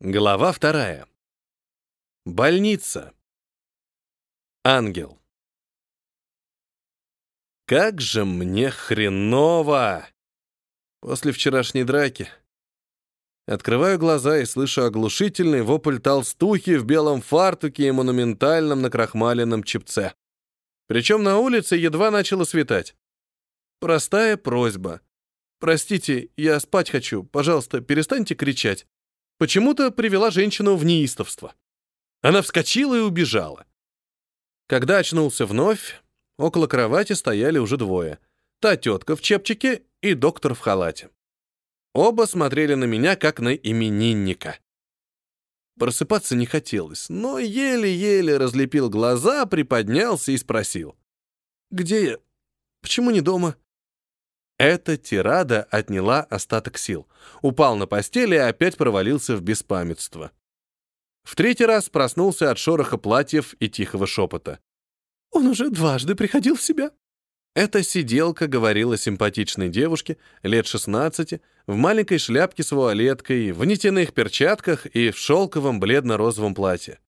Глава вторая. Больница. Ангел. Как же мне хреново! После вчерашней драки. Открываю глаза и слышу оглушительный вопль толстухи в белом фартуке и монументальном накрахмаленном чепце. Причем на улице едва начало светать. Простая просьба. «Простите, я спать хочу. Пожалуйста, перестаньте кричать. Почему-то привела женщину в неистовство. Она вскочила и убежала. Когда очнулся вновь, около кровати стояли уже двое. Та тетка в чепчике и доктор в халате. Оба смотрели на меня, как на именинника. Просыпаться не хотелось, но еле-еле разлепил глаза, приподнялся и спросил. «Где я? Почему не дома?» Эта тирада отняла остаток сил. Упал на постели и опять провалился в беспамятство. В третий раз проснулся от шороха платьев и тихого шепота. «Он уже дважды приходил в себя». Эта сиделка говорила симпатичной девушке, лет 16, в маленькой шляпке с вуалеткой, в нитяных перчатках и в шелковом бледно-розовом платье.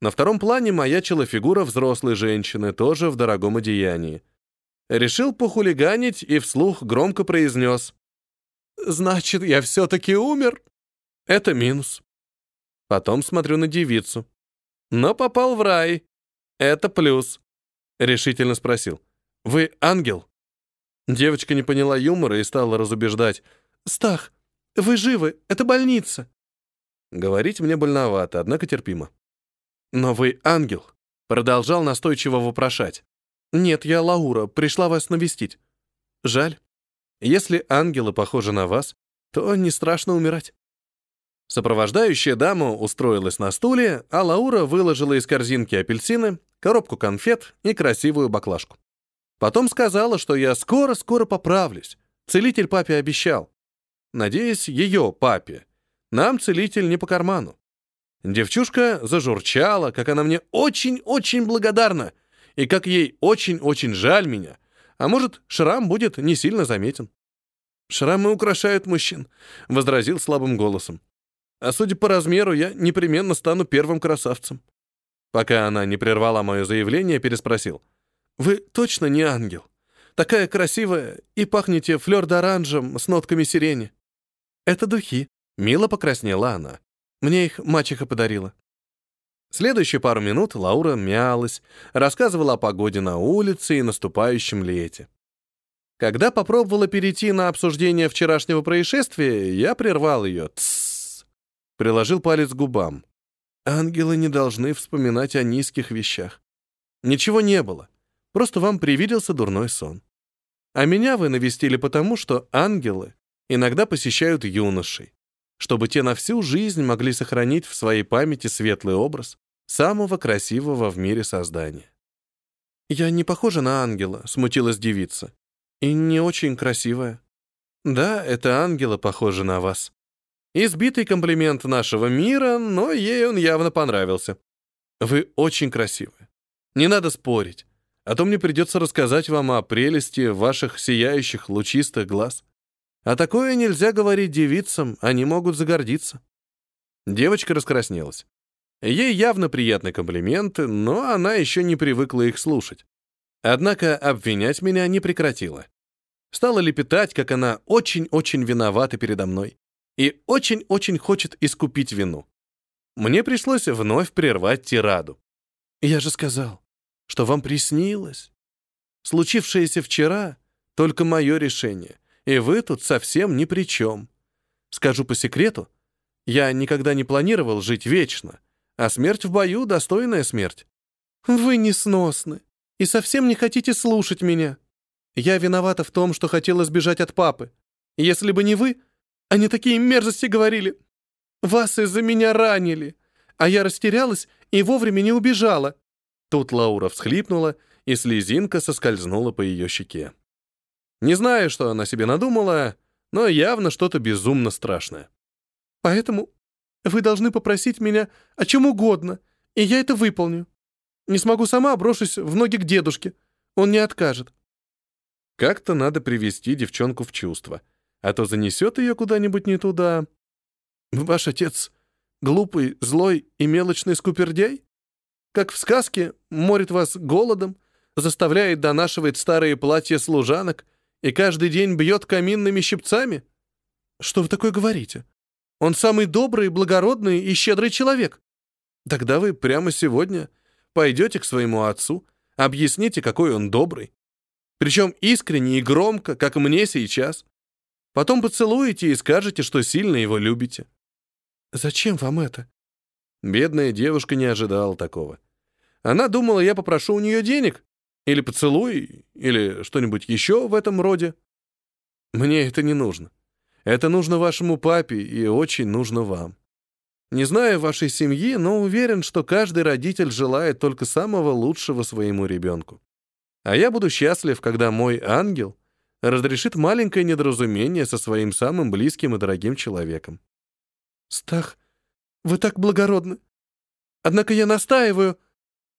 На втором плане маячила фигура взрослой женщины, тоже в дорогом одеянии. Решил похулиганить и вслух громко произнес. «Значит, я все-таки умер?» Это минус. Потом смотрю на девицу. Но попал в рай. Это плюс. Решительно спросил. «Вы ангел?» Девочка не поняла юмора и стала разубеждать. «Стах, вы живы, это больница». Говорить мне больновато, однако терпимо. «Но вы ангел», — продолжал настойчиво вопрошать. «Нет, я Лаура, пришла вас навестить». «Жаль. Если ангелы похожи на вас, то не страшно умирать». Сопровождающая дама устроилась на стуле, а Лаура выложила из корзинки апельсины, коробку конфет и красивую баклажку. Потом сказала, что я скоро-скоро поправлюсь. Целитель папе обещал. Надеюсь, ее папе. Нам целитель не по карману. Девчушка зажурчала, как она мне очень-очень благодарна, и как ей очень-очень жаль меня, а может, шрам будет не сильно заметен. «Шрамы украшают мужчин», — возразил слабым голосом. «А судя по размеру, я непременно стану первым красавцем». Пока она не прервала мое заявление, переспросил. «Вы точно не ангел? Такая красивая и пахнете флёр-д'оранжем с нотками сирени». «Это духи», — мило покраснела она. «Мне их мачеха подарила». Следующие пару минут Лаура мялась, рассказывала о погоде на улице и наступающем лете. Когда попробовала перейти на обсуждение вчерашнего происшествия, я прервал ее. Тссс. Приложил палец к губам. Ангелы не должны вспоминать о низких вещах. Ничего не было. Просто вам привиделся дурной сон. А меня вы навестили потому, что ангелы иногда посещают юношей, чтобы те на всю жизнь могли сохранить в своей памяти светлый образ самого красивого в мире создания. «Я не похожа на ангела», — смутилась девица. «И не очень красивая». «Да, это ангела похожа на вас». Избитый комплимент нашего мира, но ей он явно понравился. «Вы очень красивы. Не надо спорить, а то мне придется рассказать вам о прелести ваших сияющих лучистых глаз. А такое нельзя говорить девицам, они могут загордиться». Девочка раскраснелась. Ей явно приятны комплименты, но она еще не привыкла их слушать. Однако обвинять меня не прекратила. Стала лепетать, как она очень-очень виновата передо мной и очень-очень хочет искупить вину. Мне пришлось вновь прервать тираду. «Я же сказал, что вам приснилось. Случившееся вчера — только мое решение, и вы тут совсем ни при чем. Скажу по секрету, я никогда не планировал жить вечно, а смерть в бою — достойная смерть. Вы несносны и совсем не хотите слушать меня. Я виновата в том, что хотела сбежать от папы. Если бы не вы, они такие мерзости говорили. Вас из-за меня ранили, а я растерялась и вовремя не убежала. Тут Лаура всхлипнула, и слезинка соскользнула по ее щеке. Не знаю, что она себе надумала, но явно что-то безумно страшное. Поэтому вы должны попросить меня о чем угодно, и я это выполню. Не смогу сама, брошусь в ноги к дедушке. Он не откажет. Как-то надо привести девчонку в чувство, а то занесет ее куда-нибудь не туда. Ваш отец Глупый, злой и мелочный скупердяй? Как в сказке, морит вас голодом, заставляет донашивать старые платья служанок и каждый день бьет каминными щипцами? Что вы такое говорите? Он самый добрый, благородный и щедрый человек. Тогда вы прямо сегодня пойдете к своему отцу, объясните, какой он добрый. Причем искренне и громко, как мне сейчас. Потом поцелуете и скажете, что сильно его любите. Зачем вам это? Бедная девушка не ожидала такого. Она думала, я попрошу у нее денег, или поцелуй, или что-нибудь еще в этом роде. Мне это не нужно. Это нужно вашему папе и очень нужно вам. Не знаю вашей семьи, но уверен, что каждый родитель желает только самого лучшего своему ребенку. А я буду счастлив, когда мой ангел разрешит маленькое недоразумение со своим самым близким и дорогим человеком. Стах, вы так благородны. Однако я настаиваю.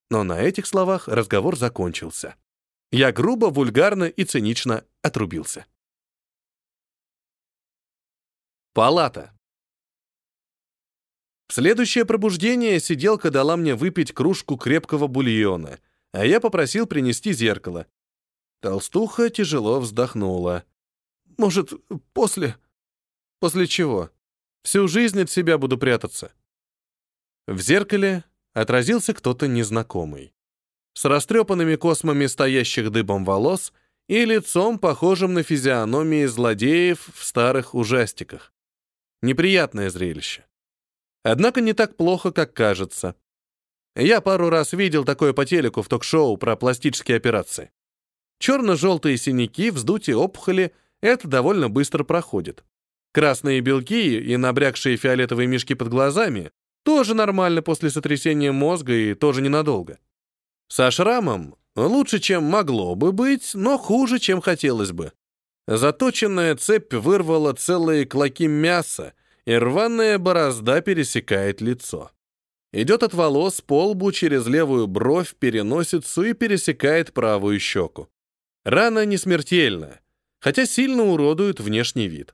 Но на этих словах разговор закончился. Я грубо, вульгарно и цинично отрубился. Палата. В следующее пробуждение сиделка дала мне выпить кружку крепкого бульона, а я попросил принести зеркало. Толстуха тяжело вздохнула. «Может, после?» «После чего?» Всю жизнь от себя буду прятаться. В зеркале отразился кто-то незнакомый. С растрепанными космами стоящих дыбом волос и лицом, похожим на физиономии злодеев в старых ужастиках. Неприятное зрелище. Однако не так плохо, как кажется. Я пару раз видел такое по телеку в ток-шоу про пластические операции. Черно-желтые синяки, вздутие опухоли — это довольно быстро проходит. Красные белки и набрякшие фиолетовые мешки под глазами тоже нормально после сотрясения мозга и тоже ненадолго. Со шрамом лучше, чем могло бы быть, но хуже, чем хотелось бы. Заточенная цепь вырвала целые клоки мяса, и рваная борозда пересекает лицо. Идет от волос по лбу через левую бровь, переносицу и пересекает правую щеку. Рана не смертельна, хотя сильно уродует внешний вид.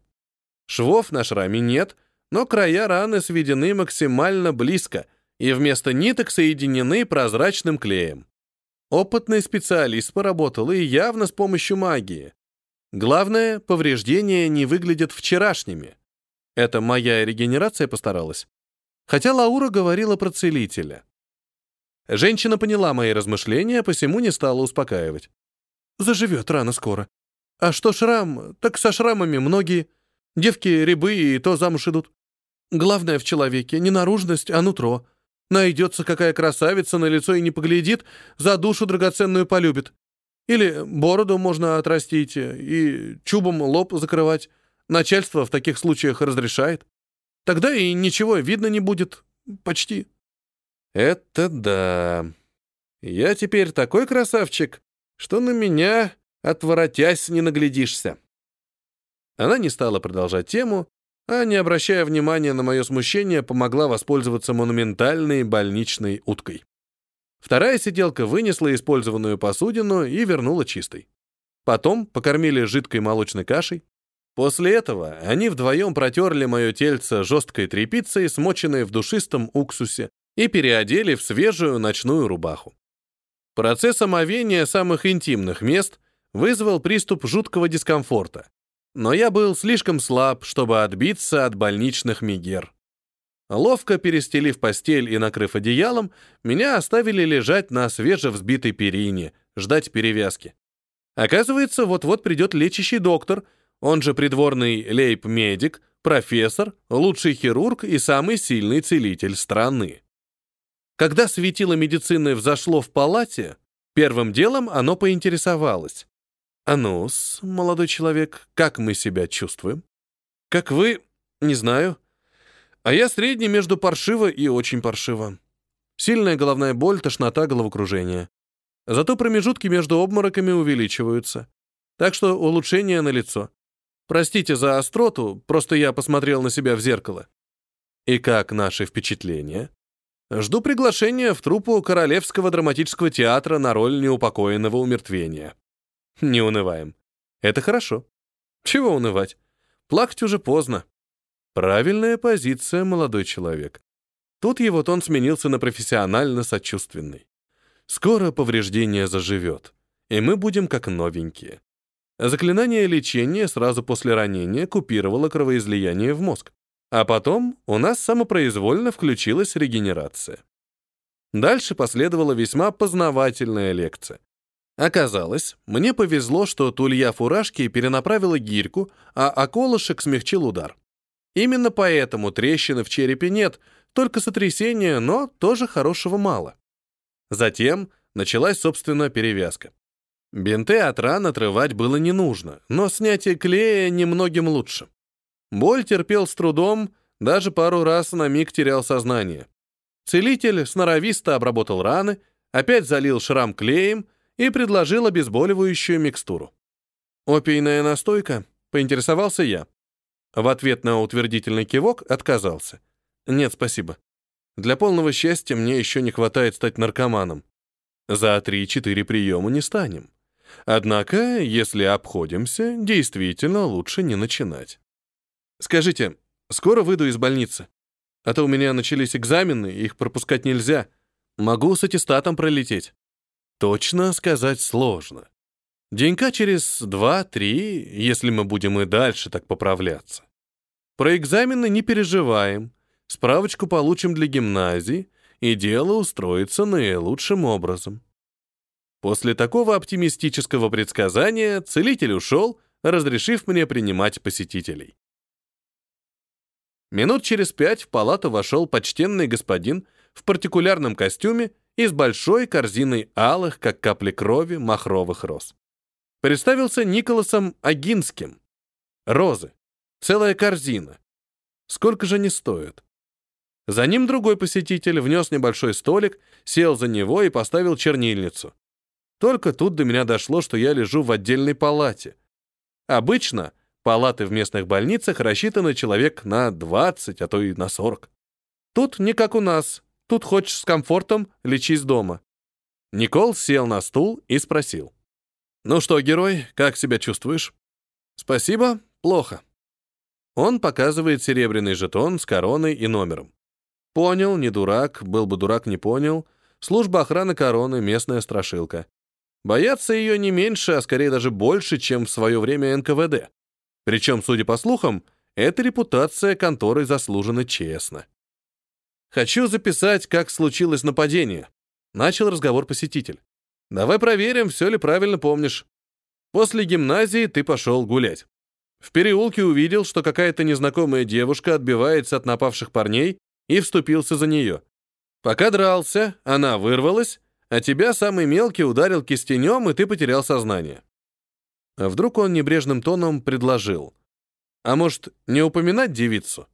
Швов на шраме нет, но края раны сведены максимально близко и вместо ниток соединены прозрачным клеем. Опытный специалист поработал и явно с помощью магии. Главное, повреждения не выглядят вчерашними. Это моя регенерация постаралась. Хотя Лаура говорила про целителя. Женщина поняла мои размышления, посему не стала успокаивать. Заживет рано скоро. А что шрам, так со шрамами многие... Девки рябы и то замуж идут. Главное в человеке не наружность, а нутро. Найдется какая красавица, на лицо и не поглядит, за душу драгоценную полюбит. Или бороду можно отрастить и чубом лоб закрывать. Начальство в таких случаях разрешает. Тогда и ничего видно не будет. Почти. Это да. Я теперь такой красавчик, что на меня, отворотясь, не наглядишься. Она не стала продолжать тему, а, не обращая внимания на мое смущение, помогла воспользоваться монументальной больничной уткой. Вторая сиделка вынесла использованную посудину и вернула чистой. Потом покормили жидкой молочной кашей. После этого они вдвоем протерли мое тельце жесткой тряпицей, смоченной в душистом уксусе, и переодели в свежую ночную рубаху. Процесс омовения самых интимных мест вызвал приступ жуткого дискомфорта, но я был слишком слаб, чтобы отбиться от больничных мигер. Ловко перестелив постель и накрыв одеялом, меня оставили лежать на свежевзбитой перине, ждать перевязки. Оказывается, вот-вот придет лечащий доктор, он же придворный лейб-медик, профессор, лучший хирург и самый сильный целитель страны. Когда светило медицины взошло в палате, первым делом оно поинтересовалось. А ну молодой человек, как мы себя чувствуем? Как вы? Не знаю. А я средний между паршиво и очень паршиво. Сильная головная боль, тошнота, головокружение. Зато промежутки между обмороками увеличиваются. Так что улучшение налицо. Простите за остроту, просто я посмотрел на себя в зеркало. И как наши впечатления? Жду приглашения в труппу Королевского драматического театра на роль неупокоенного умертвения. Не унываем. Это хорошо. Чего унывать? Плакать уже поздно. Правильная позиция, молодой человек. Тут его тон сменился на профессионально-сочувственный. Скоро повреждение заживет, и мы будем как новенькие. Заклинание лечения сразу после ранения купировало кровоизлияние в мозг. А потом у нас самопроизвольно включилась регенерация. Дальше последовала весьма познавательная лекция. Оказалось, мне повезло, что тулья фуражки перенаправила гирьку, а околышек смягчил удар. Именно поэтому трещины в черепе нет, только сотрясение, но тоже хорошего мало. Затем началась, собственно, перевязка. Бинты от ран отрывать было не нужно, но снятие клея немногим лучше. Боль терпел с трудом, даже пару раз на миг терял сознание. Целитель сноровисто обработал раны, опять залил шрам клеем и предложил обезболивающую микстуру. «Опийная настойка?» — поинтересовался я. В ответ на утвердительный кивок отказался. «Нет, спасибо. Для полного счастья мне еще не хватает стать наркоманом. За 3-4 приема не станем. Однако, если обходимся, действительно лучше не начинать. Скажите, скоро выйду из больницы? А то у меня начались экзамены, их пропускать нельзя. Могу с аттестатом пролететь. Точно сказать сложно. Денька через два-три, если мы будем и дальше так поправляться. Про экзамены не переживаем. Справочку получим для гимназии, и дело устроится наилучшим образом. После такого оптимистического предсказания целитель ушел, разрешив мне принимать посетителей. Минут через пять в палату вошел почтенный господин в партикулярном костюме и с большой корзиной алых, как капли крови, махровых роз. Представился Николасом Агинским. Розы. Целая корзина. Сколько же они стоят? За ним другой посетитель внес небольшой столик, сел за него и поставил чернильницу. Только тут до меня дошло, что я лежу в отдельной палате. Обычно Палаты в местных больницах рассчитаны человек на 20, а то и на 40. Тут не как у нас. Тут хочешь с комфортом, лечись дома. Никол сел на стул и спросил. «Ну что, герой, как себя чувствуешь?» «Спасибо, плохо». Он показывает серебряный жетон с короной и номером. Понял, не дурак, был бы дурак, не понял. Служба охраны короны, местная страшилка. Боятся ее не меньше, а скорее даже больше, чем в свое время НКВД. Причем, судя по слухам, эта репутация конторы заслужена честно. «Хочу записать, как случилось нападение», — начал разговор посетитель. «Давай проверим, все ли правильно помнишь. После гимназии ты пошел гулять. В переулке увидел, что какая-то незнакомая девушка отбивается от напавших парней и вступился за нее. Пока дрался, она вырвалась, а тебя самый мелкий ударил кистенем, и ты потерял сознание. Вдруг он небрежным тоном предложил. «А может, не упоминать девицу?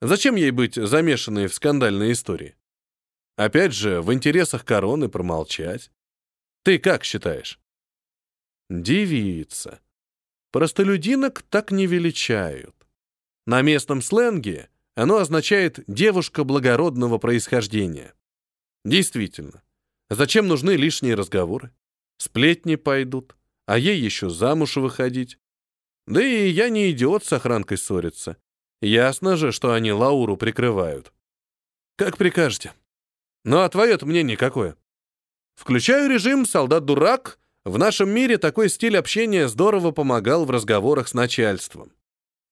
Зачем ей быть замешанной в скандальной истории? Опять же, в интересах короны промолчать. Ты как считаешь?» «Девица. Простолюдинок так не величают. На местном сленге оно означает «девушка благородного происхождения». Действительно, зачем нужны лишние разговоры? Сплетни пойдут а ей еще замуж выходить. Да и я не идиот с охранкой ссориться. Ясно же, что они Лауру прикрывают. Как прикажете. Ну а твое-то мнение какое? Включаю режим «солдат-дурак». В нашем мире такой стиль общения здорово помогал в разговорах с начальством.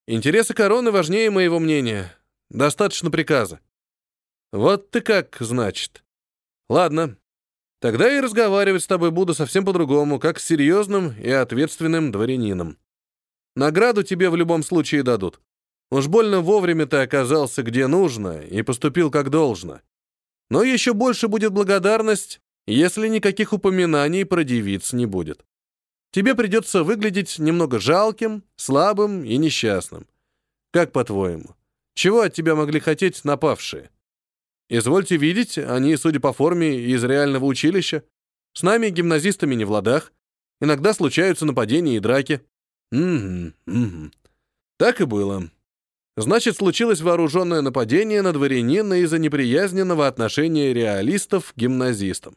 Интересы короны важнее моего мнения. Достаточно приказа. Вот ты как, значит. Ладно, Тогда и разговаривать с тобой буду совсем по-другому, как с серьезным и ответственным дворянином. Награду тебе в любом случае дадут. Уж больно вовремя ты оказался где нужно и поступил как должно. Но еще больше будет благодарность, если никаких упоминаний про девиц не будет. Тебе придется выглядеть немного жалким, слабым и несчастным. Как по-твоему? Чего от тебя могли хотеть напавшие? Извольте видеть, они, судя по форме, из реального училища. С нами, гимназистами, не в ладах. Иногда случаются нападения и драки. Угу, угу. Так и было. Значит, случилось вооруженное нападение на дворянина из-за неприязненного отношения реалистов к гимназистам.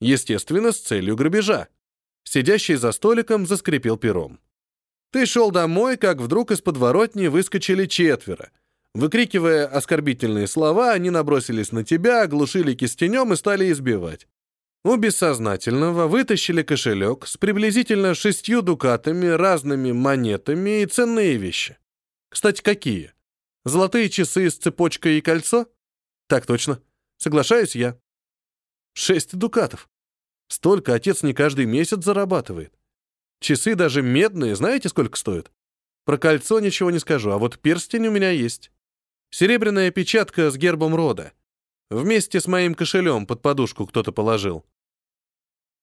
Естественно, с целью грабежа. Сидящий за столиком заскрипел пером. Ты шел домой, как вдруг из подворотни выскочили четверо. Выкрикивая оскорбительные слова, они набросились на тебя, оглушили кистенем и стали избивать. У бессознательного вытащили кошелек с приблизительно шестью дукатами, разными монетами и ценные вещи. Кстати, какие? Золотые часы с цепочкой и кольцо? Так точно. Соглашаюсь я. Шесть дукатов. Столько отец не каждый месяц зарабатывает. Часы даже медные, знаете, сколько стоят? Про кольцо ничего не скажу, а вот перстень у меня есть. Серебряная печатка с гербом рода. Вместе с моим кошелем под подушку кто-то положил.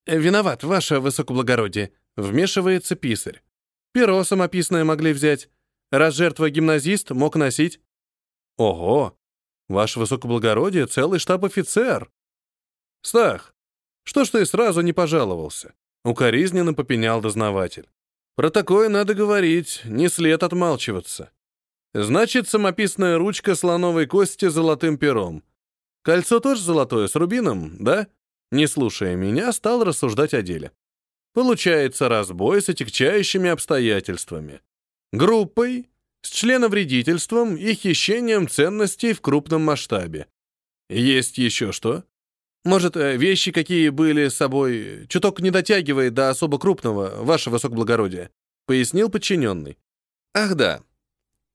«Э, «Виноват, ваше высокоблагородие», — вмешивается писарь. «Перо самописное могли взять. Раз жертва гимназист, мог носить». «Ого! Ваше высокоблагородие — целый штаб-офицер!» «Стах, что ж ты сразу не пожаловался?» — укоризненно попенял дознаватель. «Про такое надо говорить, не след отмалчиваться. Значит, самописная ручка слоновой кости золотым пером. Кольцо тоже золотое, с рубином, да?» Не слушая меня, стал рассуждать о деле. Получается разбой с отягчающими обстоятельствами. Группой, с членовредительством и хищением ценностей в крупном масштабе. Есть еще что? Может, э, вещи какие были с собой, чуток не дотягивает до особо крупного, ваше высокоблагородие, пояснил подчиненный. Ах да,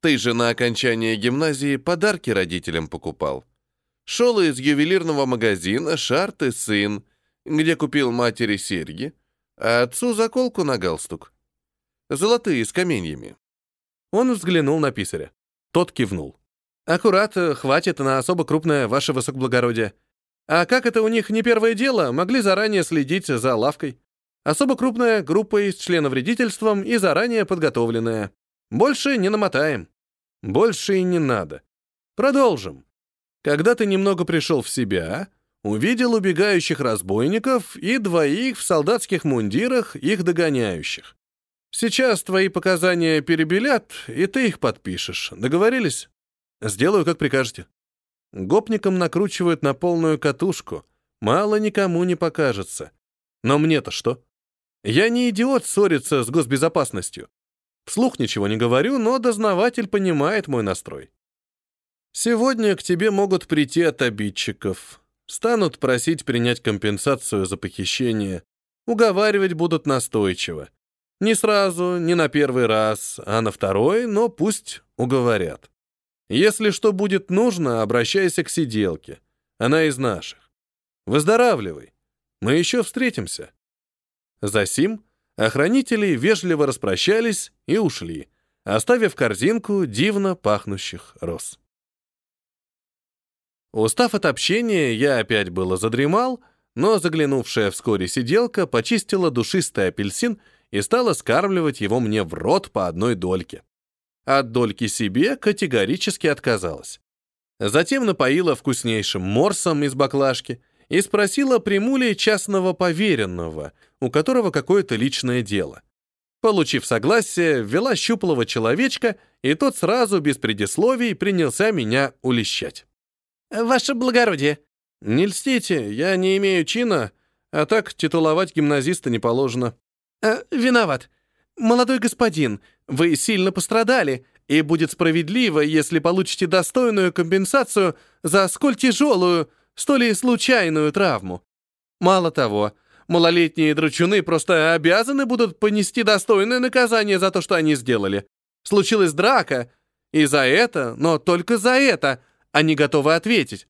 ты же на окончание гимназии подарки родителям покупал. Шел из ювелирного магазина «Шарт и сын», где купил матери серьги, а отцу заколку на галстук. Золотые с каменьями. Он взглянул на писаря. Тот кивнул. «Аккурат, хватит на особо крупное ваше высокоблагородие. А как это у них не первое дело, могли заранее следить за лавкой. Особо крупная группа из членовредительством и заранее подготовленная. Больше не намотаем. Больше и не надо. Продолжим. Когда ты немного пришел в себя, увидел убегающих разбойников и двоих в солдатских мундирах, их догоняющих. Сейчас твои показания перебелят, и ты их подпишешь. Договорились? Сделаю, как прикажете. Гопникам накручивают на полную катушку. Мало никому не покажется. Но мне-то что? Я не идиот ссориться с госбезопасностью. Вслух ничего не говорю, но дознаватель понимает мой настрой. Сегодня к тебе могут прийти от обидчиков. Станут просить принять компенсацию за похищение. Уговаривать будут настойчиво. Не сразу, не на первый раз, а на второй, но пусть уговорят. Если что будет нужно, обращайся к сиделке. Она из наших. Выздоравливай. Мы еще встретимся. Засим охранители вежливо распрощались и ушли, оставив корзинку дивно пахнущих роз. Устав от общения, я опять было задремал, но заглянувшая вскоре сиделка почистила душистый апельсин и стала скармливать его мне в рот по одной дольке. От дольки себе категорически отказалась. Затем напоила вкуснейшим морсом из баклажки и спросила, приму ли частного поверенного, у которого какое-то личное дело. Получив согласие, ввела щуплого человечка, и тот сразу, без предисловий, принялся меня улещать. «Ваше благородие!» «Не льстите, я не имею чина, а так титуловать гимназиста не положено». «Э, «Виноват. Молодой господин, вы сильно пострадали, и будет справедливо, если получите достойную компенсацию за сколь тяжелую, столь и случайную травму. Мало того, малолетние драчуны просто обязаны будут понести достойное наказание за то, что они сделали. Случилась драка, и за это, но только за это — они готовы ответить.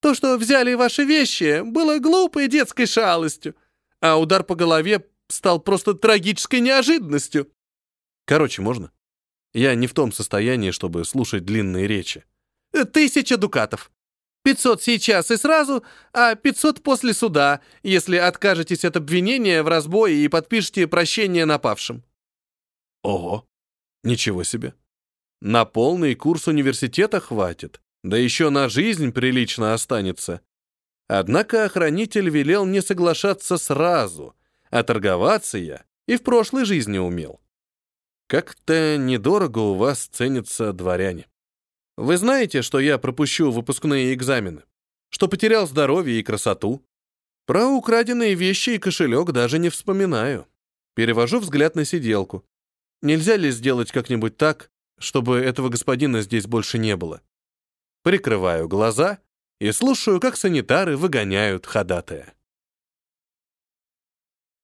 То, что взяли ваши вещи, было глупой детской шалостью, а удар по голове стал просто трагической неожиданностью. Короче, можно? Я не в том состоянии, чтобы слушать длинные речи. Тысяча дукатов. Пятьсот сейчас и сразу, а пятьсот после суда, если откажетесь от обвинения в разбое и подпишете прощение напавшим. Ого, ничего себе. На полный курс университета хватит. Да еще на жизнь прилично останется. Однако охранитель велел не соглашаться сразу, а торговаться я и в прошлой жизни умел. Как-то недорого у вас ценятся дворяне. Вы знаете, что я пропущу выпускные экзамены? Что потерял здоровье и красоту? Про украденные вещи и кошелек даже не вспоминаю. Перевожу взгляд на сиделку. Нельзя ли сделать как-нибудь так, чтобы этого господина здесь больше не было? прикрываю глаза и слушаю, как санитары выгоняют ходатая.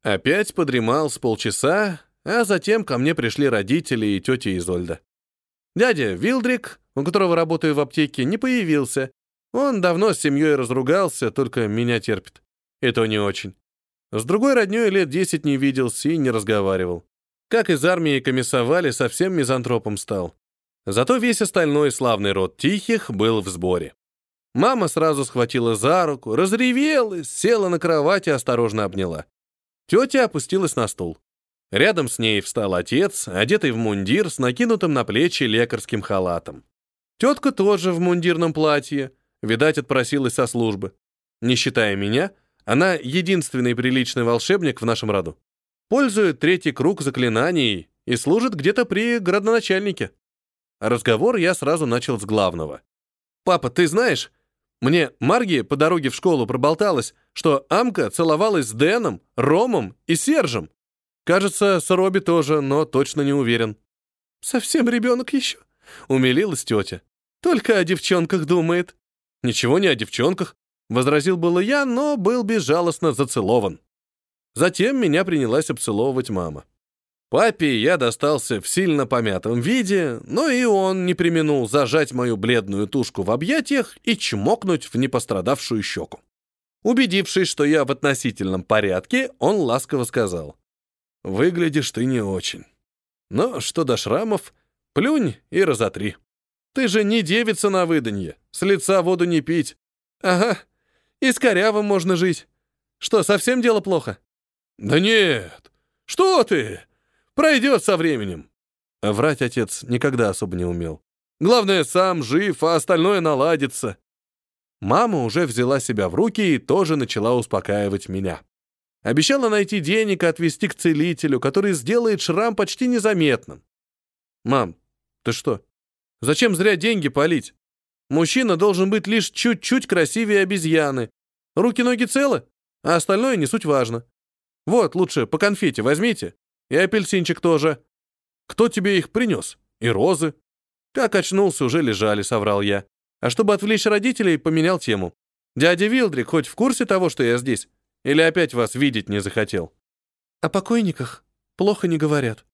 Опять подремал с полчаса, а затем ко мне пришли родители и тетя Изольда. Дядя Вилдрик, у которого работаю в аптеке, не появился. Он давно с семьей разругался, только меня терпит. И то не очень. С другой роднёй лет десять не виделся и не разговаривал. Как из армии комиссовали, совсем мизантропом стал. Зато весь остальной славный род Тихих был в сборе. Мама сразу схватила за руку, разревелась, села на кровать и осторожно обняла. Тетя опустилась на стул. Рядом с ней встал отец, одетый в мундир с накинутым на плечи лекарским халатом. Тетка тоже в мундирном платье, видать, отпросилась со службы. Не считая меня, она единственный приличный волшебник в нашем роду. Пользует третий круг заклинаний и служит где-то при градоначальнике. Разговор я сразу начал с главного. «Папа, ты знаешь, мне Марги по дороге в школу проболталась, что Амка целовалась с Дэном, Ромом и Сержем. Кажется, с Робби тоже, но точно не уверен. Совсем ребенок еще. Умилилась тетя. Только о девчонках думает. Ничего не о девчонках. Возразил было я, но был безжалостно зацелован. Затем меня принялась обцеловывать мама. Папе я достался в сильно помятом виде, но и он не применул зажать мою бледную тушку в объятиях и чмокнуть в непострадавшую щеку. Убедившись, что я в относительном порядке, он ласково сказал. Выглядишь ты не очень. Но что до шрамов, плюнь и разотри. Ты же не девица на выданье, с лица воду не пить. Ага, и с корявым можно жить. Что, совсем дело плохо? Да нет, что ты? Пройдет со временем. Врать отец никогда особо не умел. Главное, сам жив, а остальное наладится. Мама уже взяла себя в руки и тоже начала успокаивать меня. Обещала найти денег и отвезти к целителю, который сделает шрам почти незаметным. «Мам, ты что? Зачем зря деньги палить? Мужчина должен быть лишь чуть-чуть красивее обезьяны. Руки-ноги целы, а остальное не суть важно. Вот, лучше по конфете возьмите. И апельсинчик тоже. Кто тебе их принес? И розы. Как очнулся, уже лежали, соврал я. А чтобы отвлечь родителей, поменял тему. Дядя Вилдрик хоть в курсе того, что я здесь? Или опять вас видеть не захотел? О покойниках плохо не говорят.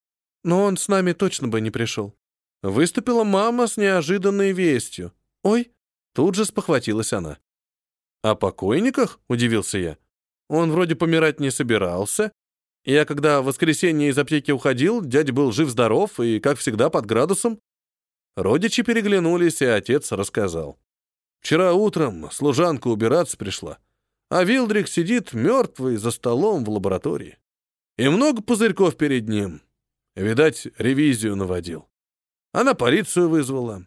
Но он с нами точно бы не пришел. Выступила мама с неожиданной вестью. Ой, тут же спохватилась она. О покойниках? Удивился я. Он вроде помирать не собирался. Я когда в воскресенье из аптеки уходил, дядя был жив-здоров и, как всегда, под градусом. Родичи переглянулись, и отец рассказал. Вчера утром служанка убираться пришла а Вилдрик сидит мертвый за столом в лаборатории. И много пузырьков перед ним. Видать, ревизию наводил. Она полицию вызвала.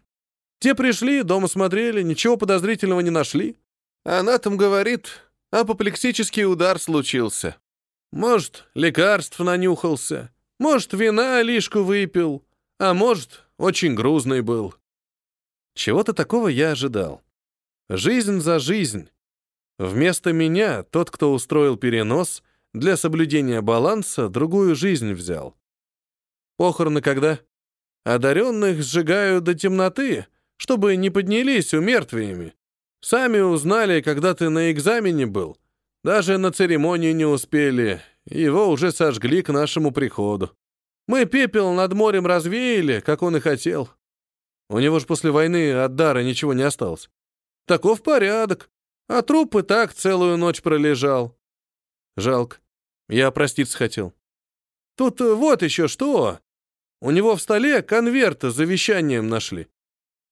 Те пришли, дома смотрели, ничего подозрительного не нашли. Она там говорит, апоплексический удар случился. Может, лекарств нанюхался, может, вина лишку выпил, а может, очень грузный был. Чего-то такого я ожидал. Жизнь за жизнь. Вместо меня тот, кто устроил перенос, для соблюдения баланса другую жизнь взял. Похороны когда? Одаренных сжигают до темноты, чтобы не поднялись умертвиями. Сами узнали, когда ты на экзамене был. Даже на церемонию не успели, его уже сожгли к нашему приходу. Мы пепел над морем развеяли, как он и хотел. У него же после войны от дара ничего не осталось. Таков порядок. А труп и так целую ночь пролежал. Жалко. Я проститься хотел. Тут вот еще что. У него в столе конверт с завещанием нашли.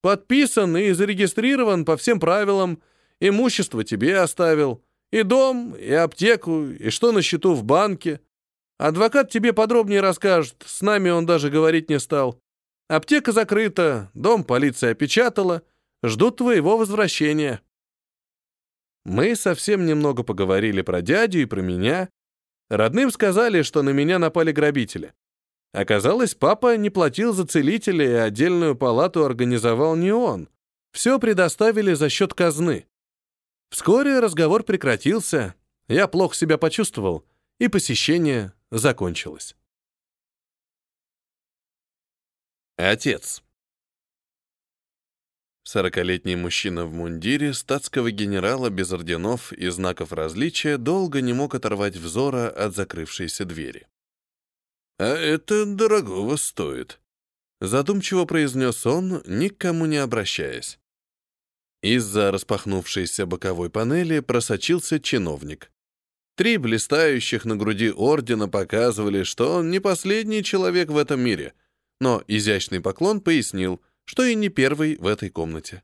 Подписан и зарегистрирован по всем правилам. Имущество тебе оставил. И дом, и аптеку, и что на счету в банке. Адвокат тебе подробнее расскажет. С нами он даже говорить не стал. Аптека закрыта, дом полиция опечатала. Ждут твоего возвращения. Мы совсем немного поговорили про дядю и про меня. Родным сказали, что на меня напали грабители. Оказалось, папа не платил за целителя и отдельную палату организовал не он. Все предоставили за счет казны. Вскоре разговор прекратился, я плохо себя почувствовал, и посещение закончилось. Отец. Сорокалетний мужчина в мундире статского генерала без орденов и знаков различия долго не мог оторвать взора от закрывшейся двери. «А это дорогого стоит», — задумчиво произнес он, никому не обращаясь. Из-за распахнувшейся боковой панели просочился чиновник. Три блистающих на груди ордена показывали, что он не последний человек в этом мире, но изящный поклон пояснил — что и не первый в этой комнате.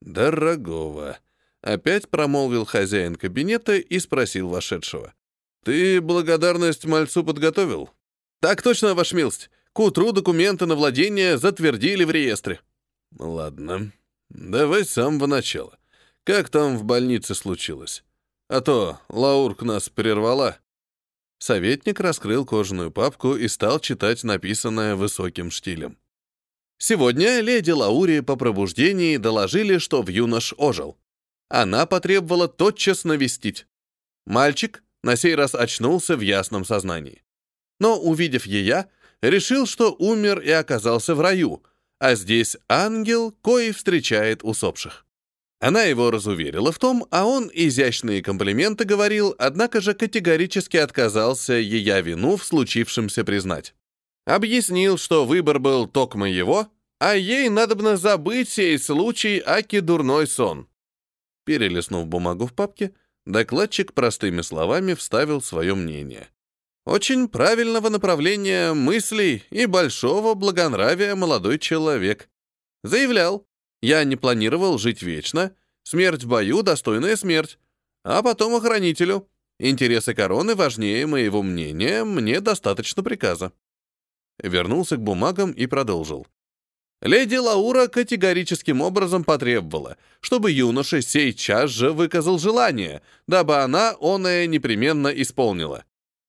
«Дорогого», — опять промолвил хозяин кабинета и спросил вошедшего. «Ты благодарность мальцу подготовил?» «Так точно, ваш милость. К утру документы на владение затвердили в реестре». «Ладно. Давай с самого начала. Как там в больнице случилось? А то Лаурк нас прервала». Советник раскрыл кожаную папку и стал читать написанное высоким штилем. Сегодня леди Лаури по пробуждении доложили, что в юнош ожил. Она потребовала тотчас навестить. Мальчик на сей раз очнулся в ясном сознании. Но, увидев ее, решил, что умер и оказался в раю, а здесь ангел, кой встречает усопших. Она его разуверила в том, а он изящные комплименты говорил, однако же категорически отказался ее вину в случившемся признать. Объяснил, что выбор был токмо его, а ей надобно забыть сей случай, аки дурной сон. Перелистнув бумагу в папке, докладчик простыми словами вставил свое мнение. Очень правильного направления мыслей и большого благонравия молодой человек. Заявлял, я не планировал жить вечно, смерть в бою — достойная смерть, а потом охранителю. Интересы короны важнее моего мнения, мне достаточно приказа вернулся к бумагам и продолжил. Леди Лаура категорическим образом потребовала, чтобы юноша сейчас же выказал желание, дабы она оное непременно исполнила.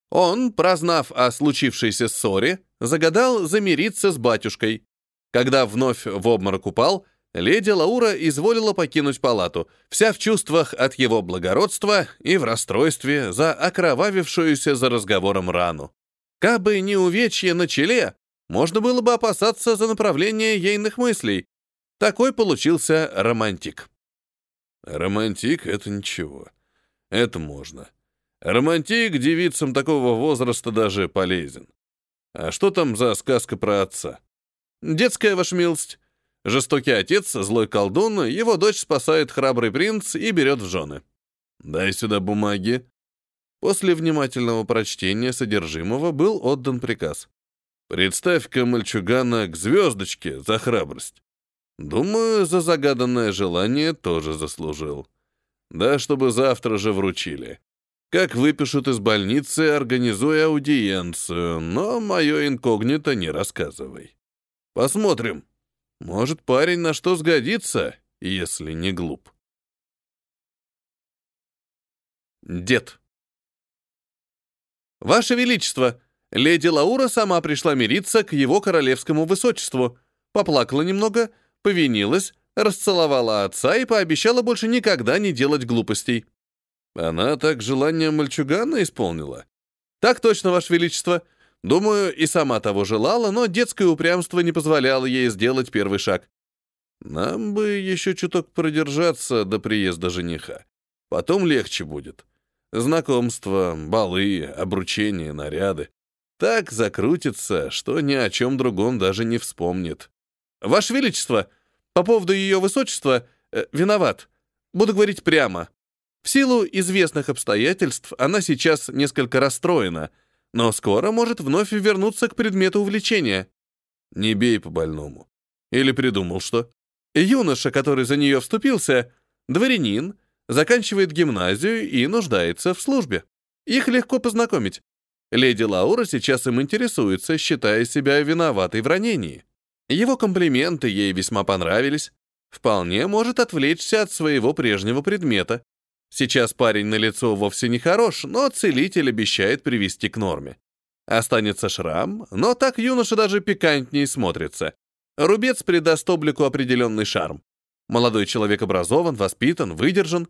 Он, прознав о случившейся ссоре, загадал замириться с батюшкой. Когда вновь в обморок упал, леди Лаура изволила покинуть палату, вся в чувствах от его благородства и в расстройстве за окровавившуюся за разговором рану. Кабы не увечье на челе, можно было бы опасаться за направление ейных мыслей. Такой получился романтик. Романтик — это ничего. Это можно. Романтик девицам такого возраста даже полезен. А что там за сказка про отца? Детская, ваша милость. Жестокий отец, злой колдун, его дочь спасает храбрый принц и берет в жены. Дай сюда бумаги. После внимательного прочтения содержимого был отдан приказ. «Представь-ка мальчугана к звездочке за храбрость. Думаю, за загаданное желание тоже заслужил. Да, чтобы завтра же вручили. Как выпишут из больницы, организуй аудиенцию, но мое инкогнито не рассказывай. Посмотрим. Может, парень на что сгодится, если не глуп». Дед. «Ваше Величество, леди Лаура сама пришла мириться к его королевскому высочеству, поплакала немного, повинилась, расцеловала отца и пообещала больше никогда не делать глупостей». «Она так желание мальчугана исполнила?» «Так точно, Ваше Величество. Думаю, и сама того желала, но детское упрямство не позволяло ей сделать первый шаг. Нам бы еще чуток продержаться до приезда жениха. Потом легче будет. Знакомства, балы, обручения, наряды. Так закрутится, что ни о чем другом даже не вспомнит. «Ваше Величество, по поводу ее высочества, э, виноват. Буду говорить прямо. В силу известных обстоятельств она сейчас несколько расстроена, но скоро может вновь вернуться к предмету увлечения. Не бей по больному. Или придумал что? Юноша, который за нее вступился, дворянин, заканчивает гимназию и нуждается в службе. Их легко познакомить. Леди Лаура сейчас им интересуется, считая себя виноватой в ранении. Его комплименты ей весьма понравились. Вполне может отвлечься от своего прежнего предмета. Сейчас парень на лицо вовсе не хорош, но целитель обещает привести к норме. Останется шрам, но так юноша даже пикантнее смотрится. Рубец придаст облику определенный шарм. Молодой человек образован, воспитан, выдержан,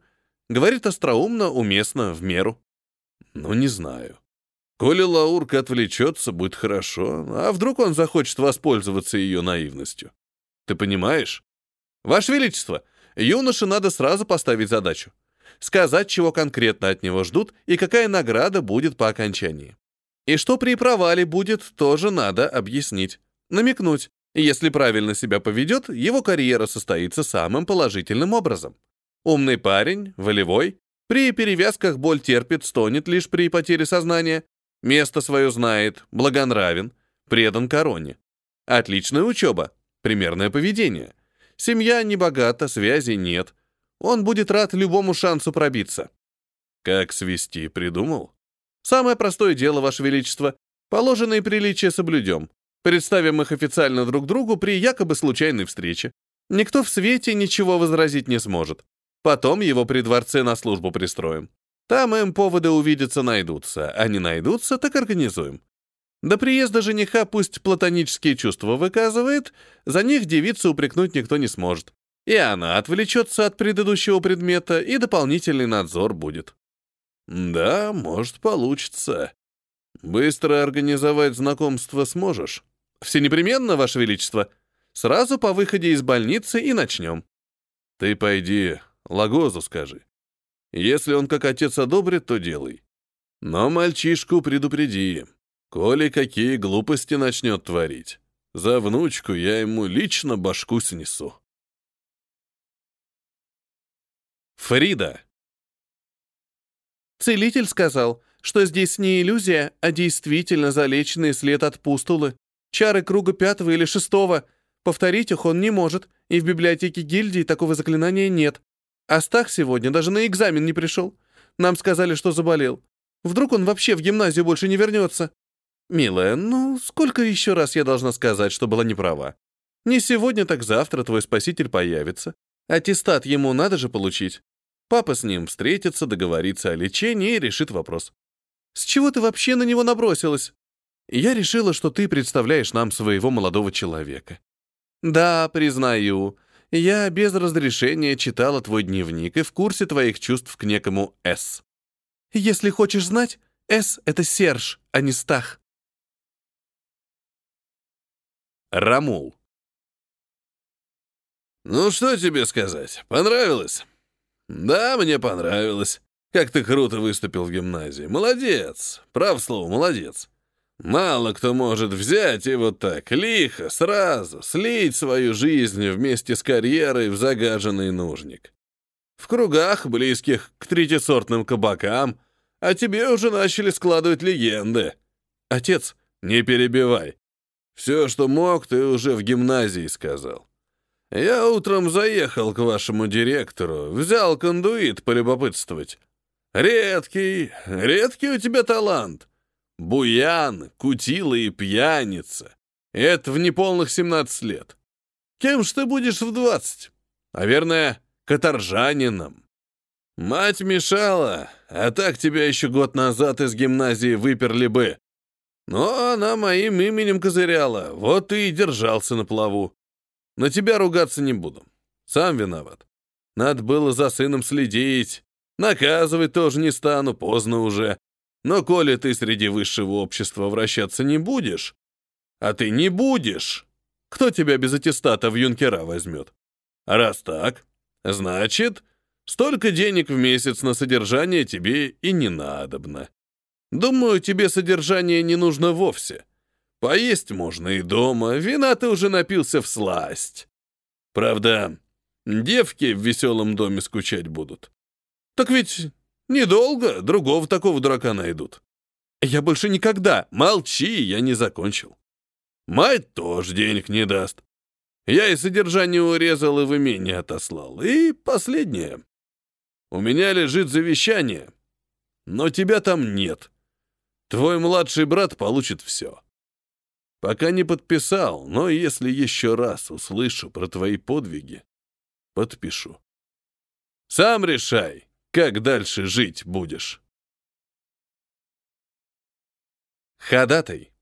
говорит остроумно, уместно, в меру. Ну, не знаю. Коли Лаурка отвлечется, будет хорошо, а вдруг он захочет воспользоваться ее наивностью? Ты понимаешь? Ваше Величество, юноше надо сразу поставить задачу. Сказать, чего конкретно от него ждут и какая награда будет по окончании. И что при провале будет, тоже надо объяснить. Намекнуть. Если правильно себя поведет, его карьера состоится самым положительным образом. Умный парень, волевой, при перевязках боль терпит, стонет лишь при потере сознания, место свое знает, благонравен, предан короне. Отличная учеба, примерное поведение. Семья не богата, связей нет. Он будет рад любому шансу пробиться. Как свести, придумал? Самое простое дело, Ваше Величество. Положенные приличия соблюдем. Представим их официально друг другу при якобы случайной встрече. Никто в свете ничего возразить не сможет. Потом его при дворце на службу пристроим. Там им поводы увидеться найдутся, а не найдутся, так организуем. До приезда жениха пусть платонические чувства выказывает, за них девицу упрекнуть никто не сможет. И она отвлечется от предыдущего предмета, и дополнительный надзор будет. Да, может, получится. Быстро организовать знакомство сможешь? Все непременно, Ваше Величество. Сразу по выходе из больницы и начнем. Ты пойди, Лагозу скажи. Если он как отец одобрит, то делай. Но мальчишку предупреди. Коли какие глупости начнет творить, за внучку я ему лично башку снесу. Фрида. Целитель сказал, что здесь не иллюзия, а действительно залеченный след от пустулы. Чары круга пятого или шестого. Повторить их он не может, и в библиотеке гильдии такого заклинания нет. Астах сегодня даже на экзамен не пришел. Нам сказали, что заболел. Вдруг он вообще в гимназию больше не вернется. «Милая, ну сколько еще раз я должна сказать, что была неправа? Не сегодня, так завтра твой спаситель появится. Аттестат ему надо же получить. Папа с ним встретится, договорится о лечении и решит вопрос. С чего ты вообще на него набросилась? Я решила, что ты представляешь нам своего молодого человека. Да, признаю, я без разрешения читала твой дневник и в курсе твоих чувств к некому С. Если хочешь знать, С — это Серж, а не Стах. Рамул. «Ну, что тебе сказать? Понравилось?» «Да, мне понравилось. Как ты круто выступил в гимназии. Молодец. Прав слово, молодец. Мало кто может взять и вот так, лихо, сразу, слить свою жизнь вместе с карьерой в загаженный нужник. В кругах, близких к третьесортным кабакам, а тебе уже начали складывать легенды. Отец, не перебивай. Все, что мог, ты уже в гимназии сказал. Я утром заехал к вашему директору, взял кондуит полюбопытствовать. Редкий, редкий у тебя талант. Буян, кутила и пьяница. Это в неполных 17 лет. Кем ж ты будешь в 20? Наверное, каторжанином. Мать мешала, а так тебя еще год назад из гимназии выперли бы. Но она моим именем козыряла, вот и держался на плаву. На тебя ругаться не буду. Сам виноват. Надо было за сыном следить. Наказывать тоже не стану, поздно уже. Но коли ты среди высшего общества вращаться не будешь, а ты не будешь, кто тебя без аттестата в юнкера возьмет? раз так, значит, столько денег в месяц на содержание тебе и не надобно. Думаю, тебе содержание не нужно вовсе. Поесть можно и дома, вина ты уже напился в сласть. Правда, девки в веселом доме скучать будут. Так ведь недолго другого такого дурака найдут. Я больше никогда, молчи, я не закончил. Мать тоже денег не даст. Я и содержание урезал, и в имение отослал. И последнее. У меня лежит завещание, но тебя там нет. Твой младший брат получит все. Пока не подписал, но если еще раз услышу про твои подвиги, подпишу. Сам решай, как дальше жить будешь. Ходатай.